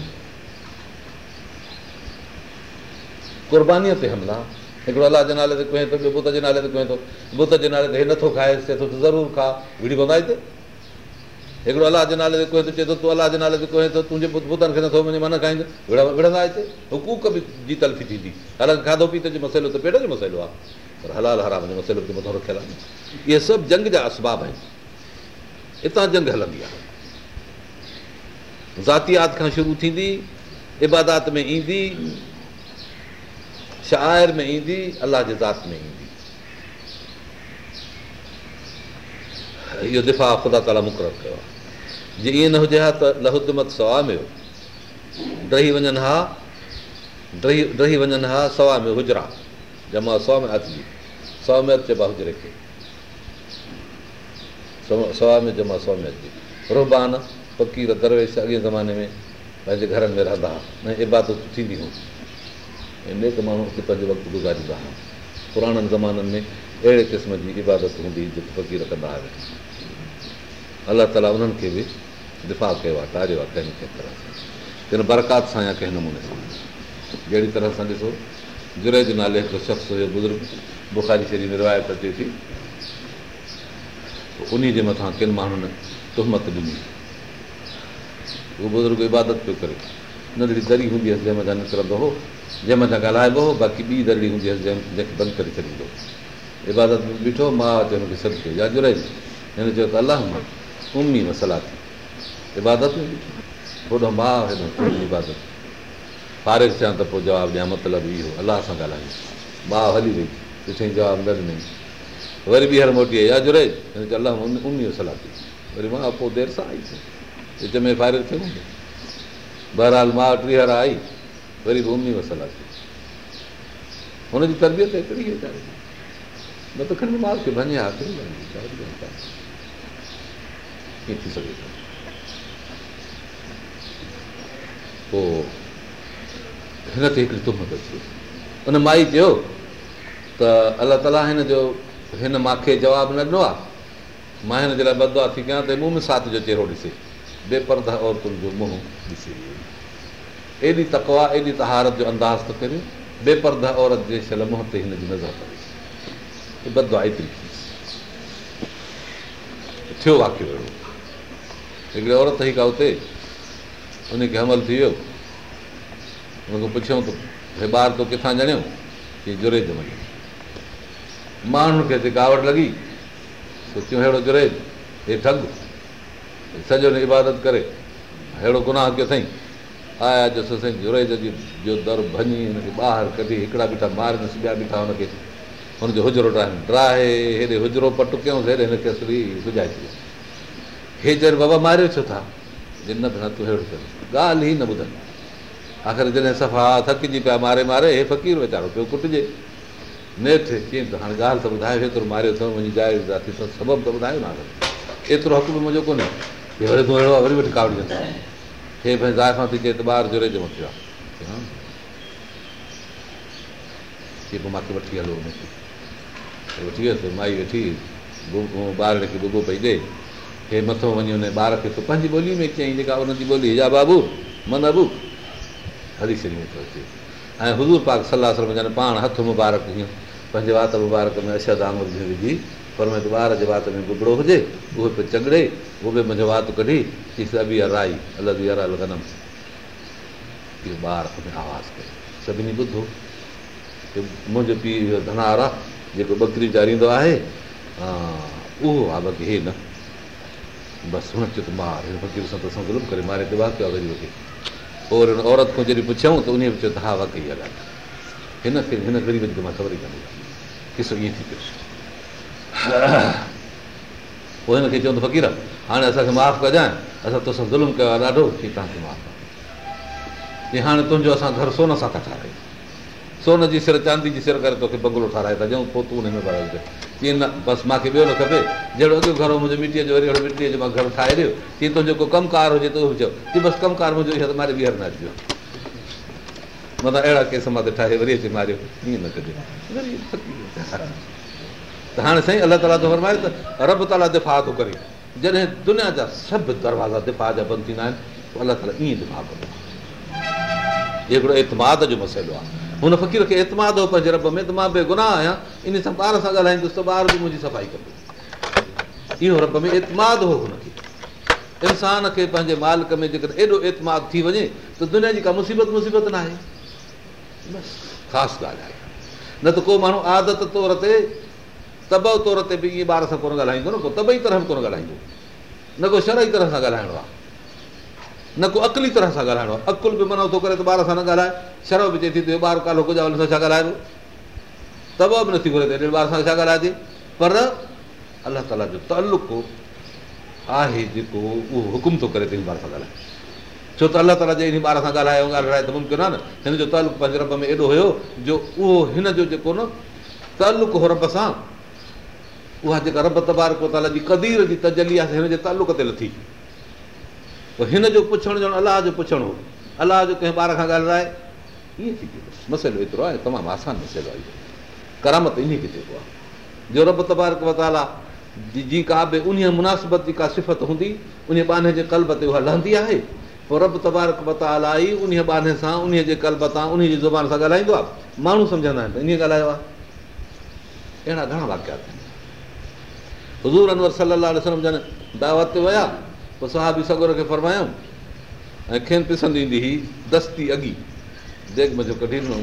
क़ुर्बानीअ ते हमला हिकिड़ो अलाह जे नाले ते थो ॿियो बुत जे नाले ते थो बुत जे नाले ते हे नथो खाए ज़रूरु खा कंदा हिते हिकिड़ो अलाह जे नाले ते कोहे थो चए थो तूं अलाह जे नाले ते कोहे थो तुंहिंजे पुतनि खे नथो मुंहिंजे मन खे विढ़ंदा हिते हुकूक बि जी तलफ़ी थींदी हालांकि खाधो पीते जो मसइलो त पेट जो मसइलो आहे पर हलाल हराम मुंहिंजो मसइलो बि मथां आहे इहे सभु जंग जा असबाब आहिनि हितां जंग हलंदी आहे ज़ातियात खां शुरू थींदी इबादात में ईंदी शाइर में ईंदी अलाह जे ज़ात में ईंदी इहो दिफ़ा ख़ुदा ताला मुक़ररु कयो आहे जे ईअं न हुजे हा त लहुदमत सवा में ॾही वञनि हा ड्रही ड्रही वञनि हा सवा में हुजरा जमा सौ में अचिजी सौ में अचिबा हुजरे खे सवा में जमा सौ में अचिजे रोहबान फ़क़ीर दरवेश अॻे ज़माने में पंहिंजे घरनि में रहंदा हुआ ऐं इबादत थींदी हुई ऐं ने माण्हू हुते पंहिंजो वक़्तु गुज़ारींदा हुआ पुराणनि ज़माननि में अहिड़े क़िस्म जी इबादत हूंदी हुई जेके फ़क़ीर कंदा हुआ अलाह ताला उन्हनि खे बि दिफ़ा कयो आहे तारियो आहे कंहिं कंहिं तरह सां किन बरकात सां या कंहिं नमूने सां जहिड़ी तरह सां ॾिसो जुरे जो नाले हिकिड़ो शख़्स हुयो बुज़ुर्ग बुखारी शरी रिवायत अचे थी उन जे मथां किन माण्हुनि तुहमत ॾिनी उहो बुज़ुर्ग इबादत पियो करे नंढड़ी दरी हूंदी हुअसि जंहिं मथां निकिरंदो हो जंहिं मथां ॻाल्हाइबो हो बाक़ी ॿी दरी हूंदी हुअसि जंहिं जंहिंखे बंदि करे छॾींदो इबादत में बीठो मां अचे हुनखे सॾु कयो या जुरे हिन चयो त अलाह मिलियो उन में सलाहु थी इबादताउ इबादत फ़ारिक़ु थियां त पोइ जवाबु ॾियां मतिलबु इहो अलाह सां ॻाल्हायूं माउ हली वेई तूं चईं जवाबु न ॾिनई वरी ॿीहर मोटीअ या जुड़े अलाह उमी में सलाहु थी वरी मां पोइ देरि सां आई विच में फ़ारिक़ थियो बहरहाल माउ टीहर आई वरी बि उमी में सलाहु थी हुनजी तरबियत एतिरी न त खणी माउ खे भञ हा सघे थो पोइ हिन ते हिकिड़ी तुम थो अची उन माई चयो त अलाह ताला हिन जो हिन मूंखे जवाबु न ॾिनो आहे मां हिन जे लाइ बदवा थी कयां त मूं साथ जो चहिरो ॾिसे बेपरदा औरतुनि जो मुंहुं ॾिसे एॾी तकवा एॾी तहारत जो अंदाज़ थो करे बेपरदा औरत जे शल मुंहं ते हिन जी नज़र पवे अचे थियो वाकियो अहिड़ो हिकिड़ी औरत ई का हुते उनखे हमल थी वियो हुन खां पुछऊं त हे ॿार तो किथां ॼणियो की जुड़ेज वञे माण्हुनि खे थिकावट लॻी सोचियूं अहिड़ो जुड़ेज हे ठग सॼो हिन इबादत करे अहिड़ो गुनाह कयो अथई आया जो ससु जुड़ेज जी जो दर भञी हिनखे ॿाहिरि कढी हिकिड़ा बीठा मारंदुसि ॿिया बीठा हुनखे हुनजो हुजरो डाहिनि ड्राहे हेॾे हुजरो पटुकियसि हेॾे हिनखे असरी गुजाए छॾियो हेजर बाबा मारियो छो था जिन तूं ॻाल्हि ई न ॿुधनि आख़िर जॾहिं सफ़ा थकिजी पिया मारे मारे हे फ़क़ीर वीचारो पियो कुटिजे नेठि चई त ॻाल्हि त ॿुधायो मारियो अथऊं सबबु त ॿुधायो न एतिरो बि मुंहिंजो कोन्हे अहिड़ो आहे वठी हलो वठी वियसि माई वेठी ॿार खे ॿुधो पई ॾे खे मथो वञी हुन ॿार खे तूं पंहिंजी ॿोलीअ में चयाईं जेका हुनजी ॿोली हीअ बाबू मन मनु हरी शरीअ थो अचे ऐं हज़ूर पाक सलाह वञनि पाण हथु मुबारक पंहिंजे वात मुबारक में अशद आमद आमु विझी पर मुंहिंजे ॿार जे वात में गुबड़ो हुजे उहो पियो चङि उहो बि मुंहिंजो वात कढी सभी अराई अलॻि आई अरा लॻंदमि इहो ॿार हुन आवाज़ु कयो सभिनी ॿुधो मुंहिंजो पीउ इहो धनार आहे जेको बकरी चाढ़ींदो आहे उहो आहे बाक़ी हे न बसि हुन चयो त मार हिन फ़क़ीर सां त असां ज़ुल्म करे मारे दुआ कयो आहे ग़रीब खे पोइ औरत खां जॾहिं पुछियूं त उन चयो त हा वाकई आहे ॻाल्हि हिन खे हिन ग़रीब जी त मां ख़बर ई कंदी किसो ईअं थी पियो पोइ हिनखे चवनि फ़क़ीर हाणे असांखे माफ़ु कजांइ असां तोसां ज़ुल्म कयो आहे ॾाढो की तव्हांखे हाणे तुंहिंजो असां घरु सोन सां कठा कयूं सोन जी सिर चांदी जी सिर करे तोखे बंगलो ठाराए था ॾियूं पोइ तूं हुन में भराए तीअं न बसि मूंखे ॿियो न खपे जहिड़ो अॻियो घरो मुंहिंजो मिटीअ जो वरी अहिड़ो मिटीअ जो मां घरु ठाहे ॾियो तीअं तुंहिंजो जेको कमुकारु हुजे त उहो चओ की बसि मुंहिंजो कार त मारे ॿीहर न अचिजो मतिलबु अहिड़ा केस मां त ठाहे वरी अची मारियो ईअं न कजे त हाणे साईं अलाह ताला ख़बर फरमाए त रब ताला दिफ़ा थो करे जॾहिं दुनिया जा सभु दरवाज़ा दिफ़ा जा बंदि थींदा आहिनि पोइ अलाह ताला ईअं दिफ़ा कंदो हिकिड़ो इतमाद जो मसइलो आहे हुन फ़क़ीर खे एतमाद हो पंहिंजे रब में त मां बेगुनाह आहियां इन सां ॿार सां ॻाल्हाईंदुसि त ॿार बि मुंहिंजी सफ़ाई कंदो इहो रब में एतमाद हो हुनखे इंसान खे पंहिंजे मालिक में जेकॾहिं एॾो एतमाद थी वञे त दुनिया जी का मुसीबत मुसीबत न आहे बसि ख़ासि ॻाल्हि आहे न त को माण्हू आदत तौर ते तब तौर ते बि इहे ॿार सां कोन ॻाल्हाईंदो न को तबई तरह कोन ॻाल्हाईंदो न को शर जी तरह सां ॻाल्हाइणो आहे न को अकली तरह सां ॻाल्हाइणो आहे अकुलु बि मनो थो करे त ॿार सां न ॻाल्हाए शर्म बि चए थी त ॿार कालो कुझु हुन सां छा ॻाल्हाए थो तब बि नथी घुरे त ॿार सां छा ॻाल्हाए थी पर अलाह ताला जो तालुक आहे जेको उहो हुकुम थो करे त हिन ॿार सां ॻाल्हाए छो त अलाह ताला जे हिन ॿार सां ॻाल्हायो ॻाल्हाए त मुमकिन आहे न हिन जो तालुक पंहिंजे रब में एॾो हुयो जो उहो हिन जो जेको न तालुक हो रब सां उहा जेका रब तबार जी कदीर जी तजली आहे हिन जे तालुक़ ते लथी हिन जो पुछण ॼण अलाह जो पुछणो अलाह जो कंहिं ॿार खां ॻाल्हाए ईअं थी चुको मसइलो एतिरो आहे तमामु आसान मसइलो आहे इहो करामत इन खे जेको आहे जो रब तबारक वताला जी का बि उन मुनासिबत जी का सिफ़त हूंदी उन बाने जे कल्ब ते उहा लहंदी आहे पोइ रब तबारक बताला ई उन बाने सां उन जे कल्ब तां उन जी ज़ुबान सां ॻाल्हाईंदो आहे माण्हू सम्झंदा आहिनि त इन ॻाल्हायो आहे अहिड़ा घणा वाकिया आहिनि हज़ूर अनवर सलाहु वसलम जन दावत ते विया पोइ सह बि सगुर खे फ़र्मायो ऐं खेन पिसंदी ईंदी हुई दस्ती अॻी देग मज़ो कढींदो